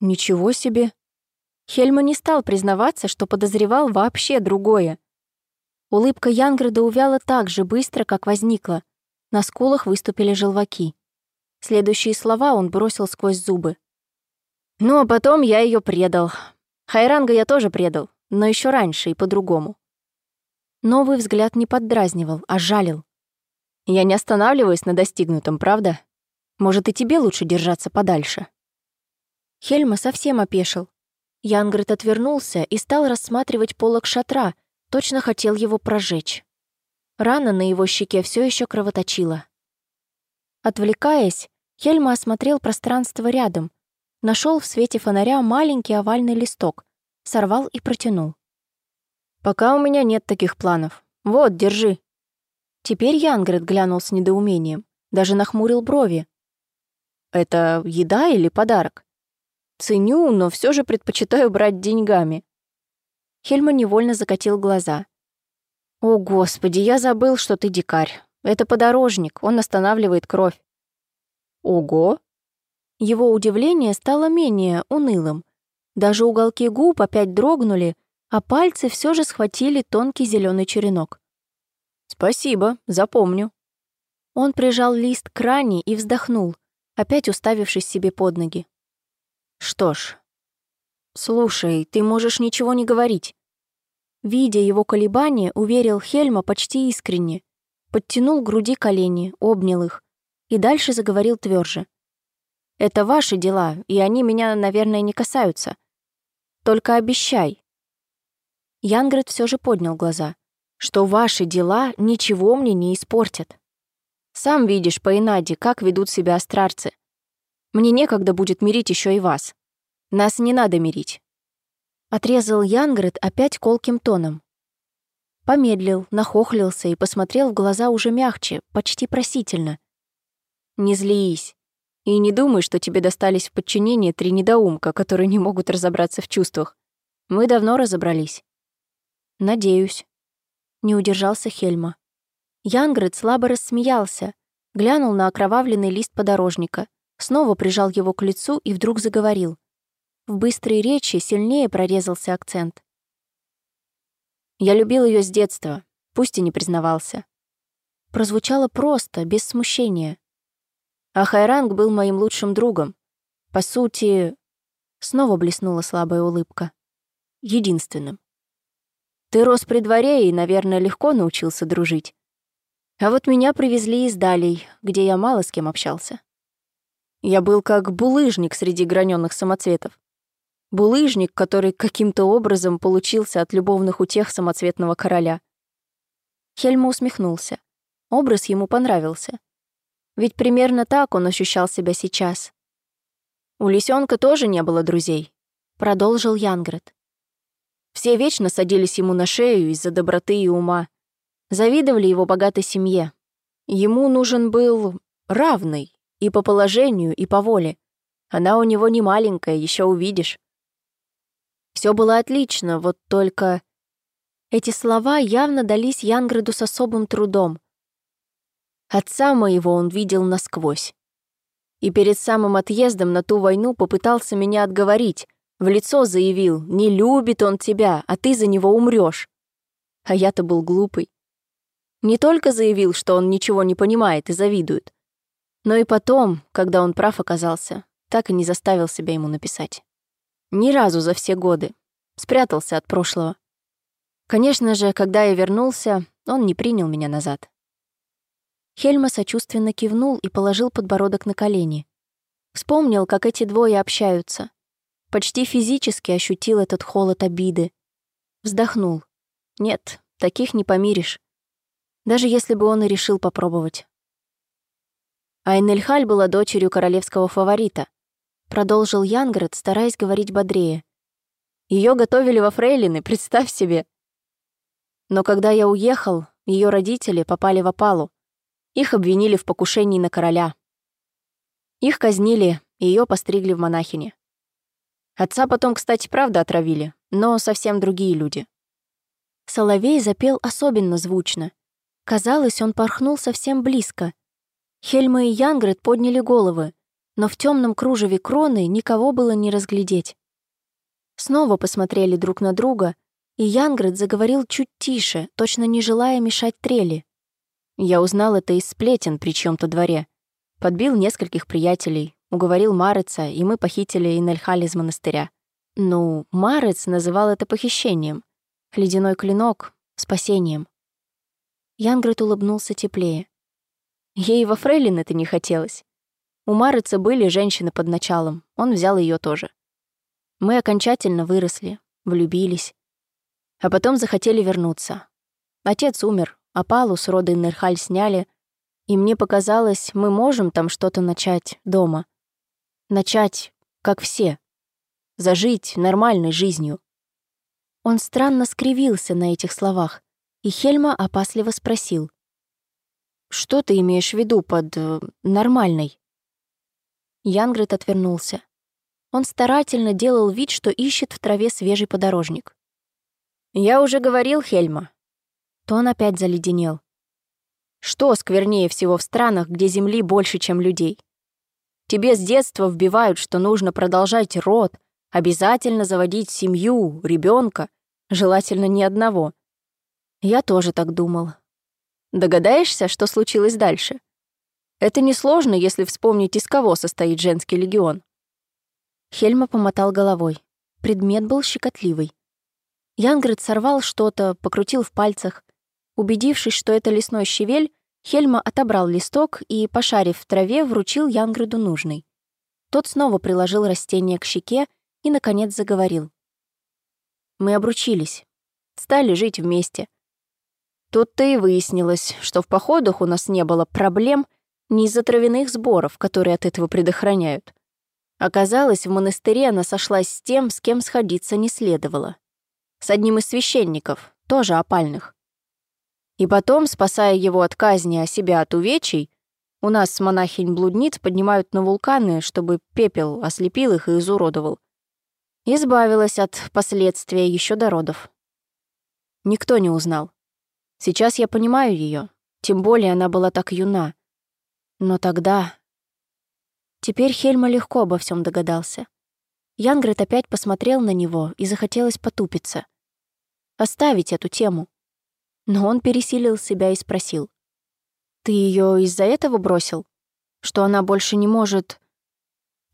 «Ничего себе!» Хельма не стал признаваться, что подозревал вообще другое. Улыбка Янграда увяла так же быстро, как возникла. На скулах выступили желваки. Следующие слова он бросил сквозь зубы. Ну, а потом я ее предал. Хайранга я тоже предал, но еще раньше и по-другому. Новый взгляд не поддразнивал, а жалил. Я не останавливаюсь на достигнутом, правда? Может, и тебе лучше держаться подальше? Хельма совсем опешил. Янгрет отвернулся и стал рассматривать полок шатра, точно хотел его прожечь. Рана на его щеке все еще кровоточила. Отвлекаясь, Хельма осмотрел пространство рядом, нашел в свете фонаря маленький овальный листок, сорвал и протянул. «Пока у меня нет таких планов. Вот, держи». Теперь Янгрет глянул с недоумением, даже нахмурил брови. «Это еда или подарок?» «Ценю, но все же предпочитаю брать деньгами». Хельма невольно закатил глаза. «О, Господи, я забыл, что ты дикарь. Это подорожник, он останавливает кровь». «Ого!» Его удивление стало менее унылым. Даже уголки губ опять дрогнули, а пальцы все же схватили тонкий зеленый черенок. «Спасибо, запомню». Он прижал лист к ране и вздохнул, опять уставившись себе под ноги. «Что ж, слушай, ты можешь ничего не говорить». Видя его колебания, уверил Хельма почти искренне, подтянул к груди колени, обнял их и дальше заговорил тверже. Это ваши дела, и они меня, наверное, не касаются. Только обещай». Янгрет все же поднял глаза, что ваши дела ничего мне не испортят. Сам видишь по Инаде, как ведут себя астрарцы. Мне некогда будет мирить еще и вас. Нас не надо мирить. Отрезал Янгрет опять колким тоном. Помедлил, нахохлился и посмотрел в глаза уже мягче, почти просительно. «Не злись. И не думай, что тебе достались в подчинение три недоумка, которые не могут разобраться в чувствах. Мы давно разобрались. Надеюсь. Не удержался Хельма. Янгрет слабо рассмеялся, глянул на окровавленный лист подорожника, снова прижал его к лицу и вдруг заговорил. В быстрой речи сильнее прорезался акцент. Я любил ее с детства, пусть и не признавался. Прозвучало просто, без смущения. А Хайранг был моим лучшим другом. По сути, снова блеснула слабая улыбка. Единственным. Ты рос при дворе и, наверное, легко научился дружить. А вот меня привезли из Далей, где я мало с кем общался. Я был как булыжник среди граненых самоцветов. Булыжник, который каким-то образом получился от любовных утех самоцветного короля. Хельма усмехнулся. Образ ему понравился. Ведь примерно так он ощущал себя сейчас. «У лисенка тоже не было друзей», — продолжил Янгрет. Все вечно садились ему на шею из-за доброты и ума. Завидовали его богатой семье. Ему нужен был равный и по положению, и по воле. Она у него не маленькая, еще увидишь. Все было отлично, вот только... Эти слова явно дались Янграду с особым трудом. Отца моего он видел насквозь. И перед самым отъездом на ту войну попытался меня отговорить, В лицо заявил, не любит он тебя, а ты за него умрешь. А я-то был глупый. Не только заявил, что он ничего не понимает и завидует, но и потом, когда он прав оказался, так и не заставил себя ему написать. Ни разу за все годы. Спрятался от прошлого. Конечно же, когда я вернулся, он не принял меня назад. Хельма сочувственно кивнул и положил подбородок на колени. Вспомнил, как эти двое общаются. Почти физически ощутил этот холод обиды. Вздохнул. Нет, таких не помиришь. Даже если бы он и решил попробовать. Айнельхаль была дочерью королевского фаворита. Продолжил Янград, стараясь говорить бодрее. Ее готовили во фрейлины, представь себе. Но когда я уехал, ее родители попали в опалу. Их обвинили в покушении на короля. Их казнили, и ее постригли в монахине. Отца потом, кстати, правда отравили, но совсем другие люди. Соловей запел особенно звучно. Казалось, он порхнул совсем близко. Хельма и Янгрет подняли головы, но в темном кружеве кроны никого было не разглядеть. Снова посмотрели друг на друга, и Янгрет заговорил чуть тише, точно не желая мешать трели. Я узнал это из сплетен при чьем-то дворе. Подбил нескольких приятелей, уговорил Мареца, и мы похитили Инельхаль из монастыря. Ну, Марец называл это похищением. Ледяной клинок — спасением. Янгрет улыбнулся теплее. Ей во фрейлин это не хотелось. У Мареца были женщины под началом, он взял ее тоже. Мы окончательно выросли, влюбились. А потом захотели вернуться. Отец умер, а Палу с рода Инерхаль сняли, и мне показалось, мы можем там что-то начать дома. Начать, как все. Зажить нормальной жизнью. Он странно скривился на этих словах, и Хельма опасливо спросил. «Что ты имеешь в виду под э, нормальной?» Янгрет отвернулся. Он старательно делал вид, что ищет в траве свежий подорожник. «Я уже говорил, Хельма, то он опять заледенел. Что сквернее всего в странах, где земли больше, чем людей? Тебе с детства вбивают, что нужно продолжать род, обязательно заводить семью, ребенка, желательно не одного. Я тоже так думал. Догадаешься, что случилось дальше? Это несложно, если вспомнить, из кого состоит женский легион. Хельма помотал головой. Предмет был щекотливый. Янгрид сорвал что-то, покрутил в пальцах. Убедившись, что это лесной щавель, Хельма отобрал листок и, пошарив в траве, вручил Янграду нужный. Тот снова приложил растение к щеке и, наконец, заговорил. «Мы обручились. Стали жить вместе. Тут-то и выяснилось, что в походах у нас не было проблем не из-за травяных сборов, которые от этого предохраняют. Оказалось, в монастыре она сошлась с тем, с кем сходиться не следовало. С одним из священников, тоже опальных. И потом, спасая его от казни, а себя от увечий, у нас монахинь-блудниц поднимают на вулканы, чтобы пепел ослепил их и изуродовал. Избавилась от последствия еще до родов. Никто не узнал. Сейчас я понимаю ее, тем более она была так юна. Но тогда... Теперь Хельма легко обо всем догадался. Янгрет опять посмотрел на него и захотелось потупиться. Оставить эту тему. Но он пересилил себя и спросил. «Ты ее из-за этого бросил? Что она больше не может...»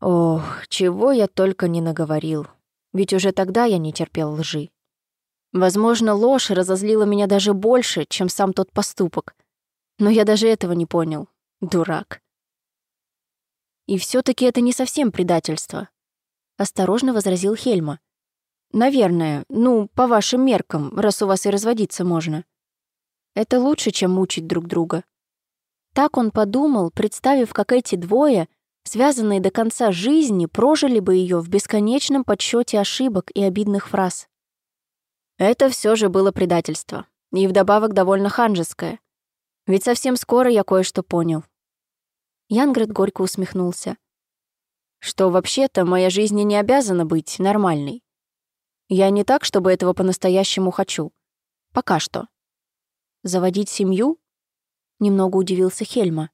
Ох, чего я только не наговорил. Ведь уже тогда я не терпел лжи. Возможно, ложь разозлила меня даже больше, чем сам тот поступок. Но я даже этого не понял. Дурак. И все таки это не совсем предательство. Осторожно возразил Хельма. Наверное, ну, по вашим меркам, раз у вас и разводиться можно. Это лучше, чем мучить друг друга. Так он подумал, представив, как эти двое, связанные до конца жизни, прожили бы ее в бесконечном подсчете ошибок и обидных фраз. Это все же было предательство. И вдобавок довольно ханжеское. Ведь совсем скоро я кое-что понял. Янград горько усмехнулся. Что вообще-то моя жизнь не обязана быть нормальной. Я не так, чтобы этого по-настоящему хочу. Пока что. Заводить семью? Немного удивился Хельма.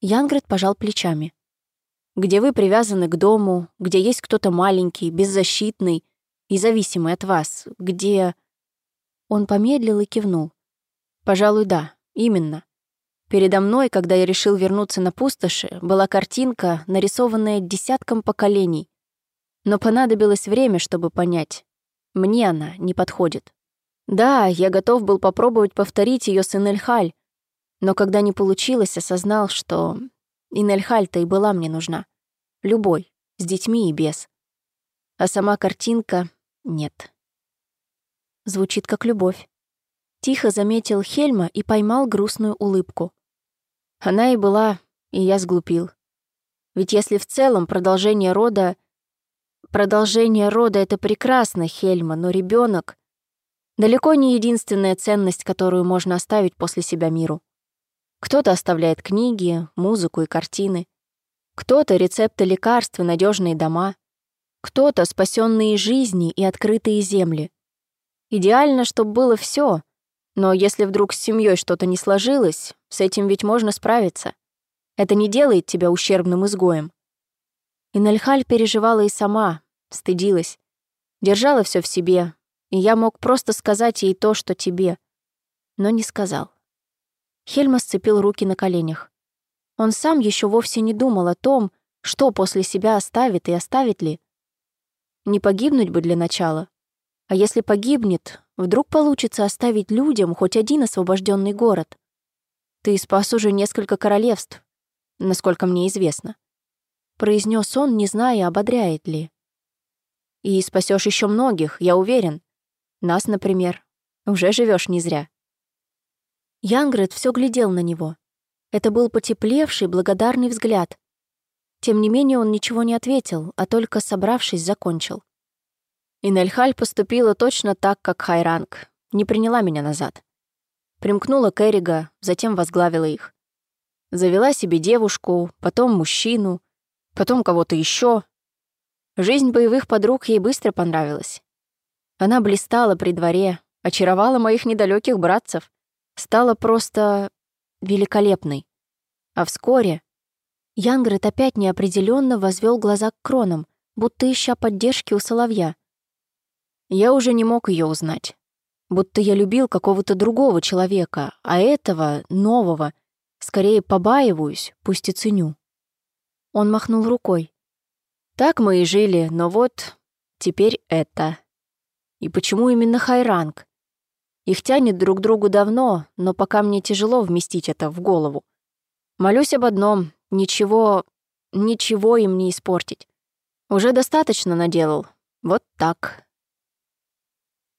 Янгрет пожал плечами. где вы привязаны к дому, где есть кто-то маленький, беззащитный и зависимый от вас, где...» Он помедлил и кивнул. «Пожалуй, да, именно. Передо мной, когда я решил вернуться на пустоши, была картинка, нарисованная десятком поколений. Но понадобилось время, чтобы понять. Мне она не подходит. Да, я готов был попробовать повторить ее с Инельхаль, но когда не получилось, осознал, что Инельхаль-то и была мне нужна. Любой, с детьми и без. А сама картинка — нет. Звучит как любовь. Тихо заметил Хельма и поймал грустную улыбку. Она и была, и я сглупил. Ведь если в целом продолжение рода... Продолжение рода — это прекрасно, Хельма, но ребенок далеко не единственная ценность, которую можно оставить после себя миру. Кто-то оставляет книги, музыку и картины. Кто-то рецепты лекарств и надежные дома. Кто-то спасенные жизни и открытые земли. Идеально, чтобы было все, но если вдруг с семьей что-то не сложилось, с этим ведь можно справиться. Это не делает тебя ущербным изгоем. И Нальхаль переживала и сама, стыдилась. Держала все в себе, и я мог просто сказать ей то, что тебе. Но не сказал. Хельма сцепил руки на коленях. Он сам еще вовсе не думал о том, что после себя оставит и оставит ли. Не погибнуть бы для начала. А если погибнет, вдруг получится оставить людям хоть один освобожденный город. Ты спас уже несколько королевств, насколько мне известно. Произнес он, не зная, ободряет ли. И спасешь еще многих, я уверен. Нас, например. Уже живешь не зря. Янгрет все глядел на него. Это был потеплевший, благодарный взгляд. Тем не менее он ничего не ответил, а только, собравшись, закончил. И Нельхаль поступила точно так, как Хайранг. Не приняла меня назад. Примкнула к Эрига, затем возглавила их. Завела себе девушку, потом мужчину, потом кого-то еще. Жизнь боевых подруг ей быстро понравилась. Она блистала при дворе, очаровала моих недалеких братцев, стала просто великолепной. А вскоре Янгрет опять неопределенно возвел глаза к кронам, будто ища поддержки у соловья. Я уже не мог ее узнать. Будто я любил какого-то другого человека, а этого, нового, скорее побаиваюсь, пусть и ценю. Он махнул рукой. Так мы и жили, но вот теперь это. И почему именно Хайранг? Их тянет друг к другу давно, но пока мне тяжело вместить это в голову. Молюсь об одном — ничего, ничего им не испортить. Уже достаточно наделал. Вот так.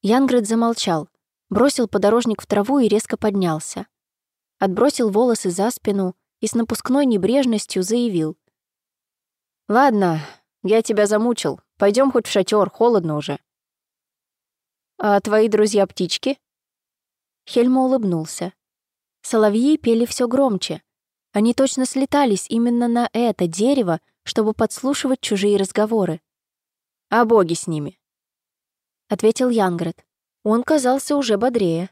Янгрид замолчал, бросил подорожник в траву и резко поднялся. Отбросил волосы за спину и с напускной небрежностью заявил. «Ладно, я тебя замучил. Пойдем хоть в шатер, холодно уже». «А твои друзья-птички?» Хельма улыбнулся. Соловьи пели все громче. Они точно слетались именно на это дерево, чтобы подслушивать чужие разговоры. «А боги с ними?» — ответил Янгрет. Он казался уже бодрее.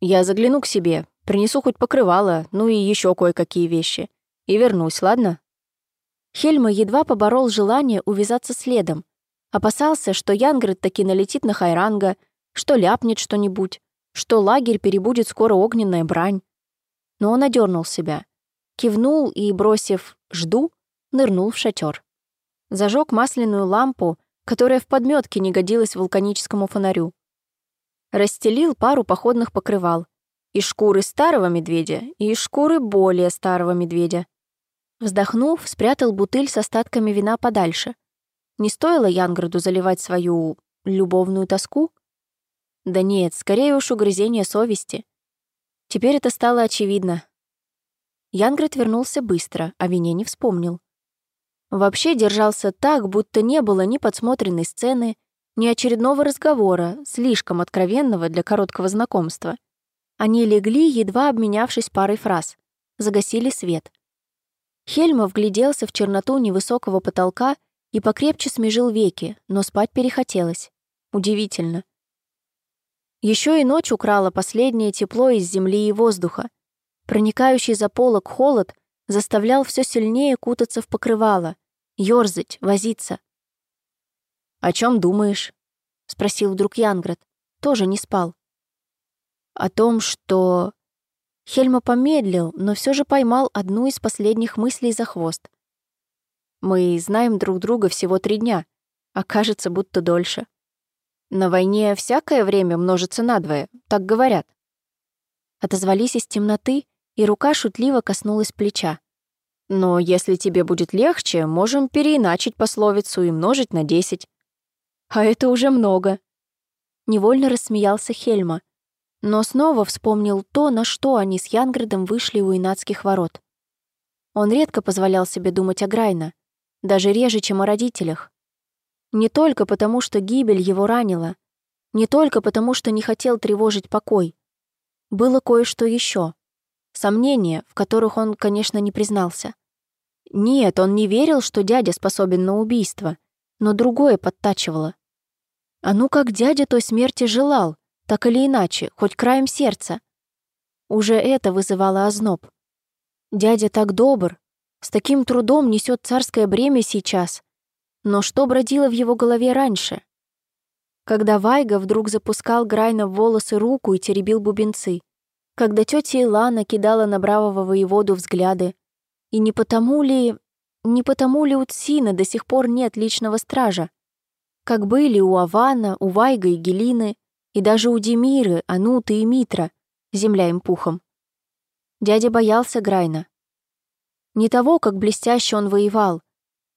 «Я загляну к себе, принесу хоть покрывало, ну и еще кое-какие вещи. И вернусь, ладно?» Хельма едва поборол желание увязаться следом. Опасался, что Янгрет таки налетит на Хайранга, что ляпнет что-нибудь, что лагерь перебудет скоро огненная брань. Но он одернул себя, кивнул и, бросив «жду», нырнул в шатер. Зажег масляную лампу, которая в подметке не годилась вулканическому фонарю. Расстелил пару походных покрывал. Из шкуры старого медведя и шкуры более старого медведя. Вздохнув, спрятал бутыль с остатками вина подальше. Не стоило Янграду заливать свою любовную тоску, да нет, скорее уж угрызение совести. Теперь это стало очевидно. Янгрет вернулся быстро, а вине не вспомнил. Вообще держался так, будто не было ни подсмотренной сцены, ни очередного разговора, слишком откровенного для короткого знакомства. Они легли, едва обменявшись парой фраз. Загасили свет. Хельма вгляделся в черноту невысокого потолка и покрепче смежил веки, но спать перехотелось. Удивительно. Еще и ночь украла последнее тепло из земли и воздуха. Проникающий за полок холод заставлял все сильнее кутаться в покрывало, ёрзать, возиться. «О чем думаешь?» — спросил вдруг Янград. Тоже не спал. «О том, что...» Хельма помедлил, но все же поймал одну из последних мыслей за хвост. «Мы знаем друг друга всего три дня, а кажется, будто дольше. На войне всякое время множится надвое, так говорят». Отозвались из темноты, и рука шутливо коснулась плеча. «Но если тебе будет легче, можем переиначить пословицу и множить на десять. А это уже много. Невольно рассмеялся Хельма, но снова вспомнил то, на что они с Янградом вышли у инатских ворот. Он редко позволял себе думать о Грайна, даже реже, чем о родителях. Не только потому, что гибель его ранила, не только потому, что не хотел тревожить покой. Было кое-что еще. Сомнения, в которых он, конечно, не признался. Нет, он не верил, что дядя способен на убийство, но другое подтачивало. А ну как дядя той смерти желал, так или иначе, хоть краем сердца. Уже это вызывало озноб. Дядя так добр, с таким трудом несет царское бремя сейчас. Но что бродило в его голове раньше? Когда Вайга вдруг запускал Грайна в волосы руку и теребил бубенцы. Когда тетя Илана кидала на бравого воеводу взгляды. И не потому ли... Не потому ли у Цина до сих пор нет личного стража? как были у Авана, у Вайга и Гелины, и даже у Демиры, Ануты и Митра, земля им пухом. Дядя боялся Грайна. Не того, как блестяще он воевал,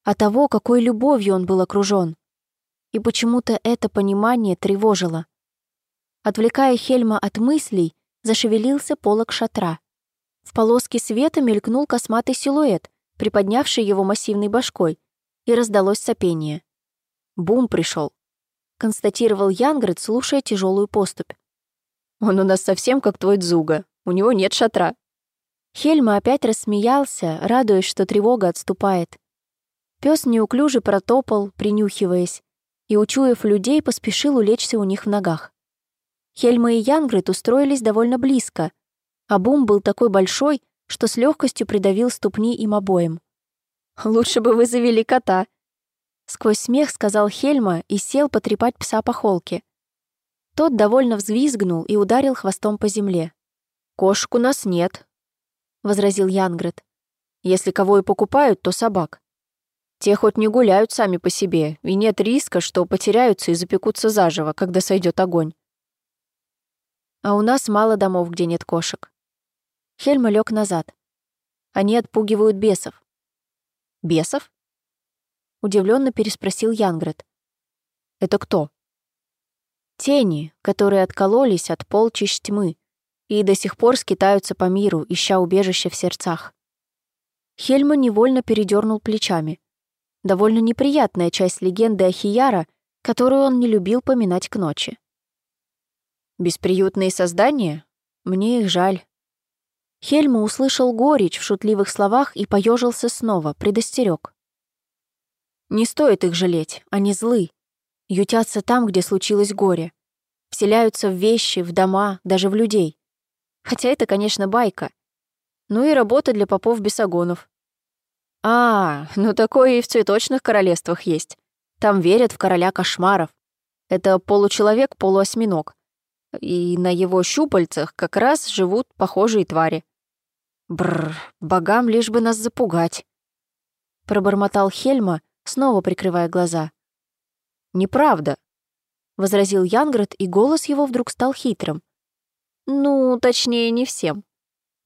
а того, какой любовью он был окружен. И почему-то это понимание тревожило. Отвлекая Хельма от мыслей, зашевелился полог шатра. В полоске света мелькнул косматый силуэт, приподнявший его массивной башкой, и раздалось сопение. Бум пришел, констатировал Янгрид, слушая тяжелую поступь. Он у нас совсем как твой Дзуга. У него нет шатра. Хельма опять рассмеялся, радуясь, что тревога отступает. Пес неуклюже протопал, принюхиваясь, и, учуяв людей, поспешил улечься у них в ногах. Хельма и Янгрид устроились довольно близко, а Бум был такой большой, что с легкостью придавил ступни им обоим. «Лучше бы вы завели кота», Сквозь смех сказал Хельма и сел потрепать пса по холке. Тот довольно взвизгнул и ударил хвостом по земле. «Кошек у нас нет», — возразил Янгрет. «Если кого и покупают, то собак. Те хоть не гуляют сами по себе, и нет риска, что потеряются и запекутся заживо, когда сойдет огонь. А у нас мало домов, где нет кошек. Хельма лег назад. Они отпугивают бесов. Бесов? Удивленно переспросил Янгрет. «Это кто?» «Тени, которые откололись от полчищ тьмы и до сих пор скитаются по миру, ища убежище в сердцах». Хельма невольно передернул плечами. Довольно неприятная часть легенды о Хияра, которую он не любил поминать к ночи. «Бесприютные создания? Мне их жаль». Хельма услышал горечь в шутливых словах и поежился снова, предостерег. Не стоит их жалеть, они злы. Ютятся там, где случилось горе. Вселяются в вещи, в дома, даже в людей. Хотя это, конечно, байка. Ну и работа для попов-бесогонов. А, ну такое и в цветочных королевствах есть. Там верят в короля кошмаров. Это получеловек, полуосьминог. И на его щупальцах как раз живут похожие твари. Бррр, богам лишь бы нас запугать. Пробормотал Хельма, снова прикрывая глаза. «Неправда», — возразил Янград, и голос его вдруг стал хитрым. «Ну, точнее, не всем.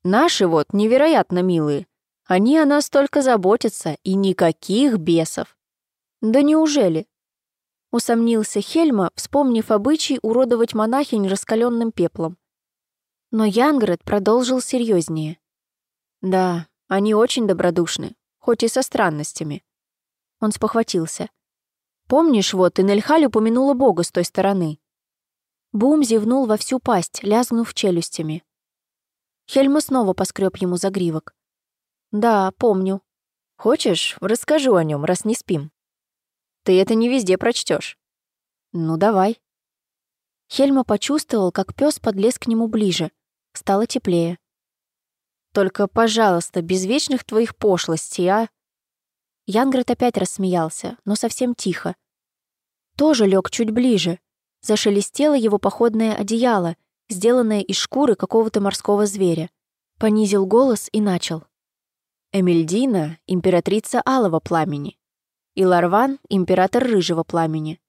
Наши вот невероятно милые. Они о нас только заботятся, и никаких бесов». «Да неужели?» — усомнился Хельма, вспомнив обычай уродовать монахинь раскаленным пеплом. Но Янград продолжил серьезнее. «Да, они очень добродушны, хоть и со странностями. Он спохватился. «Помнишь, вот Инельхаль упомянула Бога с той стороны?» Бум зевнул во всю пасть, лязгнув челюстями. Хельма снова поскреб ему загривок. «Да, помню. Хочешь, расскажу о нем, раз не спим? Ты это не везде прочтешь. «Ну, давай». Хельма почувствовал, как пес подлез к нему ближе. Стало теплее. Только, пожалуйста, без вечных твоих пошлостей, а?» Янград опять рассмеялся, но совсем тихо. Тоже лег чуть ближе. Зашелестело его походное одеяло, сделанное из шкуры какого-то морского зверя. Понизил голос и начал. Эмильдина — императрица Алого Пламени. И Ларван — император Рыжего Пламени.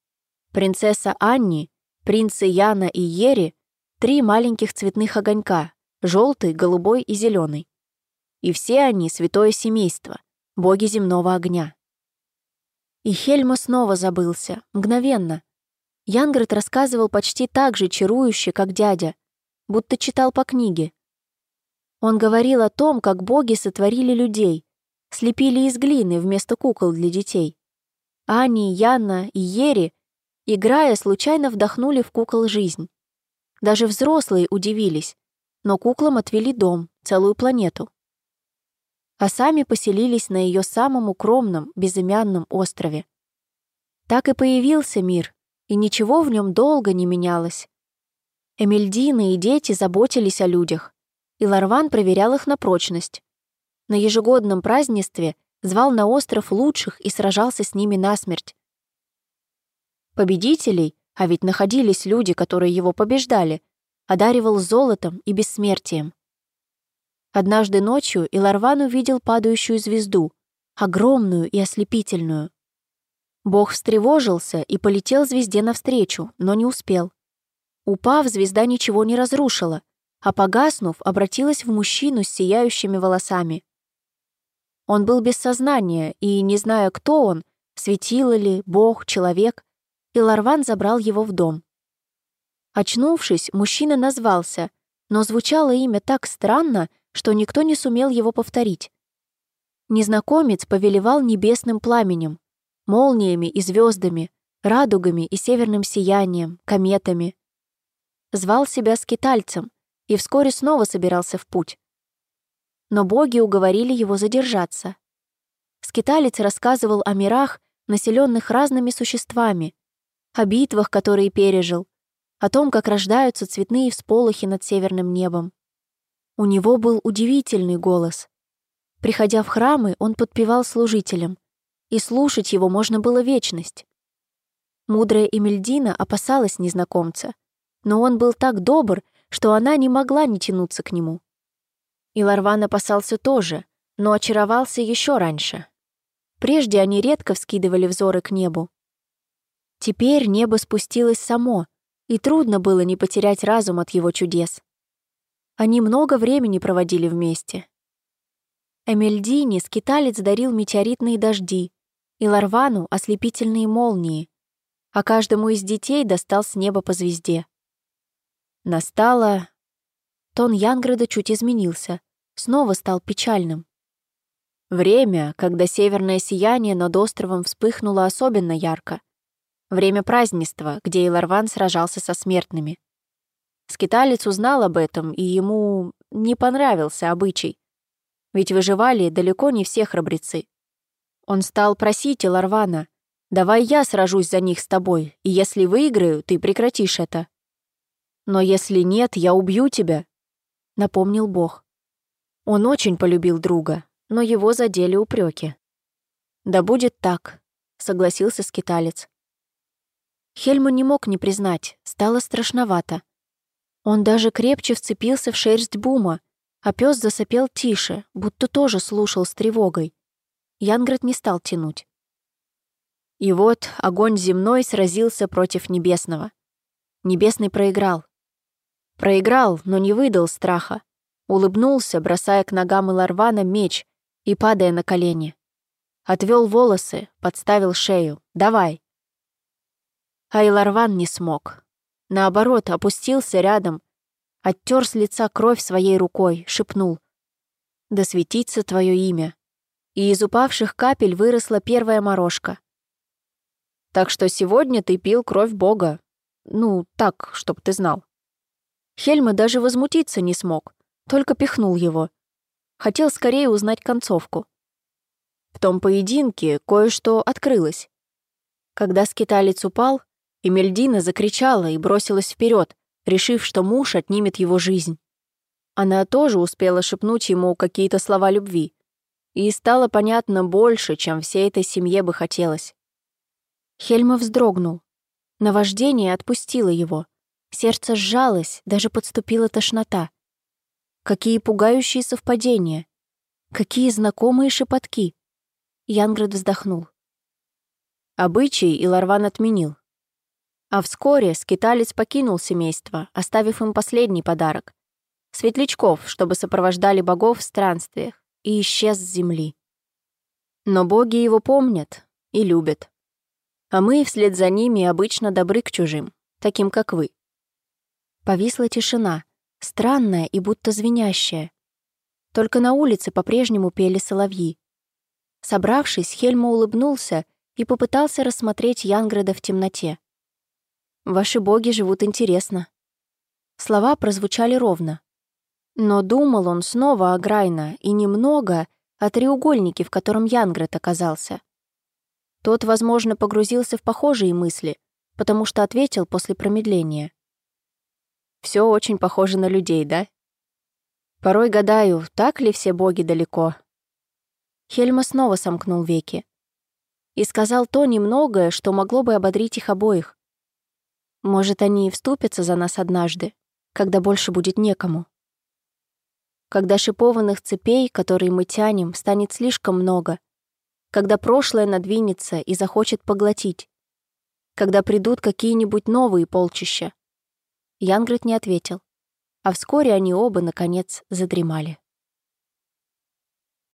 Принцесса Анни, принцы Яна и Ери — три маленьких цветных огонька, желтый, голубой и зеленый. И все они — святое семейство, боги земного огня. И Хельма снова забылся, мгновенно. Янград рассказывал почти так же чарующе, как дядя, будто читал по книге. Он говорил о том, как боги сотворили людей, слепили из глины вместо кукол для детей. Ани, Яна и Ери, играя, случайно вдохнули в кукол жизнь. Даже взрослые удивились, но куклам отвели дом, целую планету. А сами поселились на ее самом укромном, безымянном острове. Так и появился мир, и ничего в нем долго не менялось. Эмильдины и дети заботились о людях, и Ларван проверял их на прочность. На ежегодном празднестве звал на остров лучших и сражался с ними насмерть. Победителей, а ведь находились люди, которые его побеждали, одаривал золотом и бессмертием. Однажды ночью Иларван увидел падающую звезду, огромную и ослепительную. Бог встревожился и полетел звезде навстречу, но не успел. Упав, звезда ничего не разрушила, а погаснув, обратилась в мужчину с сияющими волосами. Он был без сознания, и, не зная, кто он, светило ли, бог, человек, и Ларван забрал его в дом. Очнувшись, мужчина назвался, но звучало имя так странно, что никто не сумел его повторить. Незнакомец повелевал небесным пламенем, молниями и звездами, радугами и северным сиянием, кометами. Звал себя скитальцем, и вскоре снова собирался в путь. Но боги уговорили его задержаться. Скиталец рассказывал о мирах, населенных разными существами, о битвах, которые пережил, о том, как рождаются цветные всполохи над северным небом. У него был удивительный голос. Приходя в храмы, он подпевал служителям, и слушать его можно было вечность. Мудрая Эмильдина опасалась незнакомца, но он был так добр, что она не могла не тянуться к нему. И Ларван опасался тоже, но очаровался еще раньше. Прежде они редко вскидывали взоры к небу. Теперь небо спустилось само, и трудно было не потерять разум от его чудес. Они много времени проводили вместе. Эмельдине скиталец дарил метеоритные дожди, и Ларвану — ослепительные молнии, а каждому из детей достал с неба по звезде. Настало... Тон Янграда чуть изменился, снова стал печальным. Время, когда северное сияние над островом вспыхнуло особенно ярко. Время празднества, где Иларван сражался со смертными. Скиталец узнал об этом, и ему не понравился обычай. Ведь выживали далеко не все храбрецы. Он стал просить Иларвана, «Давай я сражусь за них с тобой, и если выиграю, ты прекратишь это». «Но если нет, я убью тебя», — напомнил Бог. Он очень полюбил друга, но его задели упреки. «Да будет так», — согласился скиталец. Хельма не мог не признать, стало страшновато. Он даже крепче вцепился в шерсть Бума, а пес засопел тише, будто тоже слушал с тревогой. Янград не стал тянуть. И вот огонь земной сразился против небесного. Небесный проиграл. Проиграл, но не выдал страха. Улыбнулся, бросая к ногам Иларвана меч и падая на колени. Отвел волосы, подставил шею. «Давай!» А Иларван не смог. Наоборот, опустился рядом, оттер с лица кровь своей рукой, шепнул. «Да светится твое имя!» И из упавших капель выросла первая морожка. «Так что сегодня ты пил кровь Бога. Ну, так, чтоб ты знал». Хельма даже возмутиться не смог, только пихнул его. Хотел скорее узнать концовку. В том поединке кое-что открылось. Когда скиталец упал, Эмельдина закричала и бросилась вперед, решив, что муж отнимет его жизнь. Она тоже успела шепнуть ему какие-то слова любви. И стало понятно больше, чем всей этой семье бы хотелось. Хельма вздрогнул. Наваждение отпустило его. Сердце сжалось, даже подступила тошнота. Какие пугающие совпадения. Какие знакомые шепотки. Янград вздохнул. Обычай Иларван отменил. А вскоре скиталец покинул семейство, оставив им последний подарок — светлячков, чтобы сопровождали богов в странствиях, и исчез с земли. Но боги его помнят и любят. А мы вслед за ними обычно добры к чужим, таким как вы. Повисла тишина, странная и будто звенящая. Только на улице по-прежнему пели соловьи. Собравшись, Хельма улыбнулся и попытался рассмотреть Янграда в темноте. Ваши боги живут интересно». Слова прозвучали ровно. Но думал он снова о Грайна и немного о треугольнике, в котором Янгрет оказался. Тот, возможно, погрузился в похожие мысли, потому что ответил после промедления. Все очень похоже на людей, да? Порой гадаю, так ли все боги далеко?» Хельма снова сомкнул веки и сказал то немногое, что могло бы ободрить их обоих. Может, они и вступятся за нас однажды, когда больше будет некому. Когда шипованных цепей, которые мы тянем, станет слишком много. Когда прошлое надвинется и захочет поглотить. Когда придут какие-нибудь новые полчища. Янгрет не ответил. А вскоре они оба, наконец, задремали.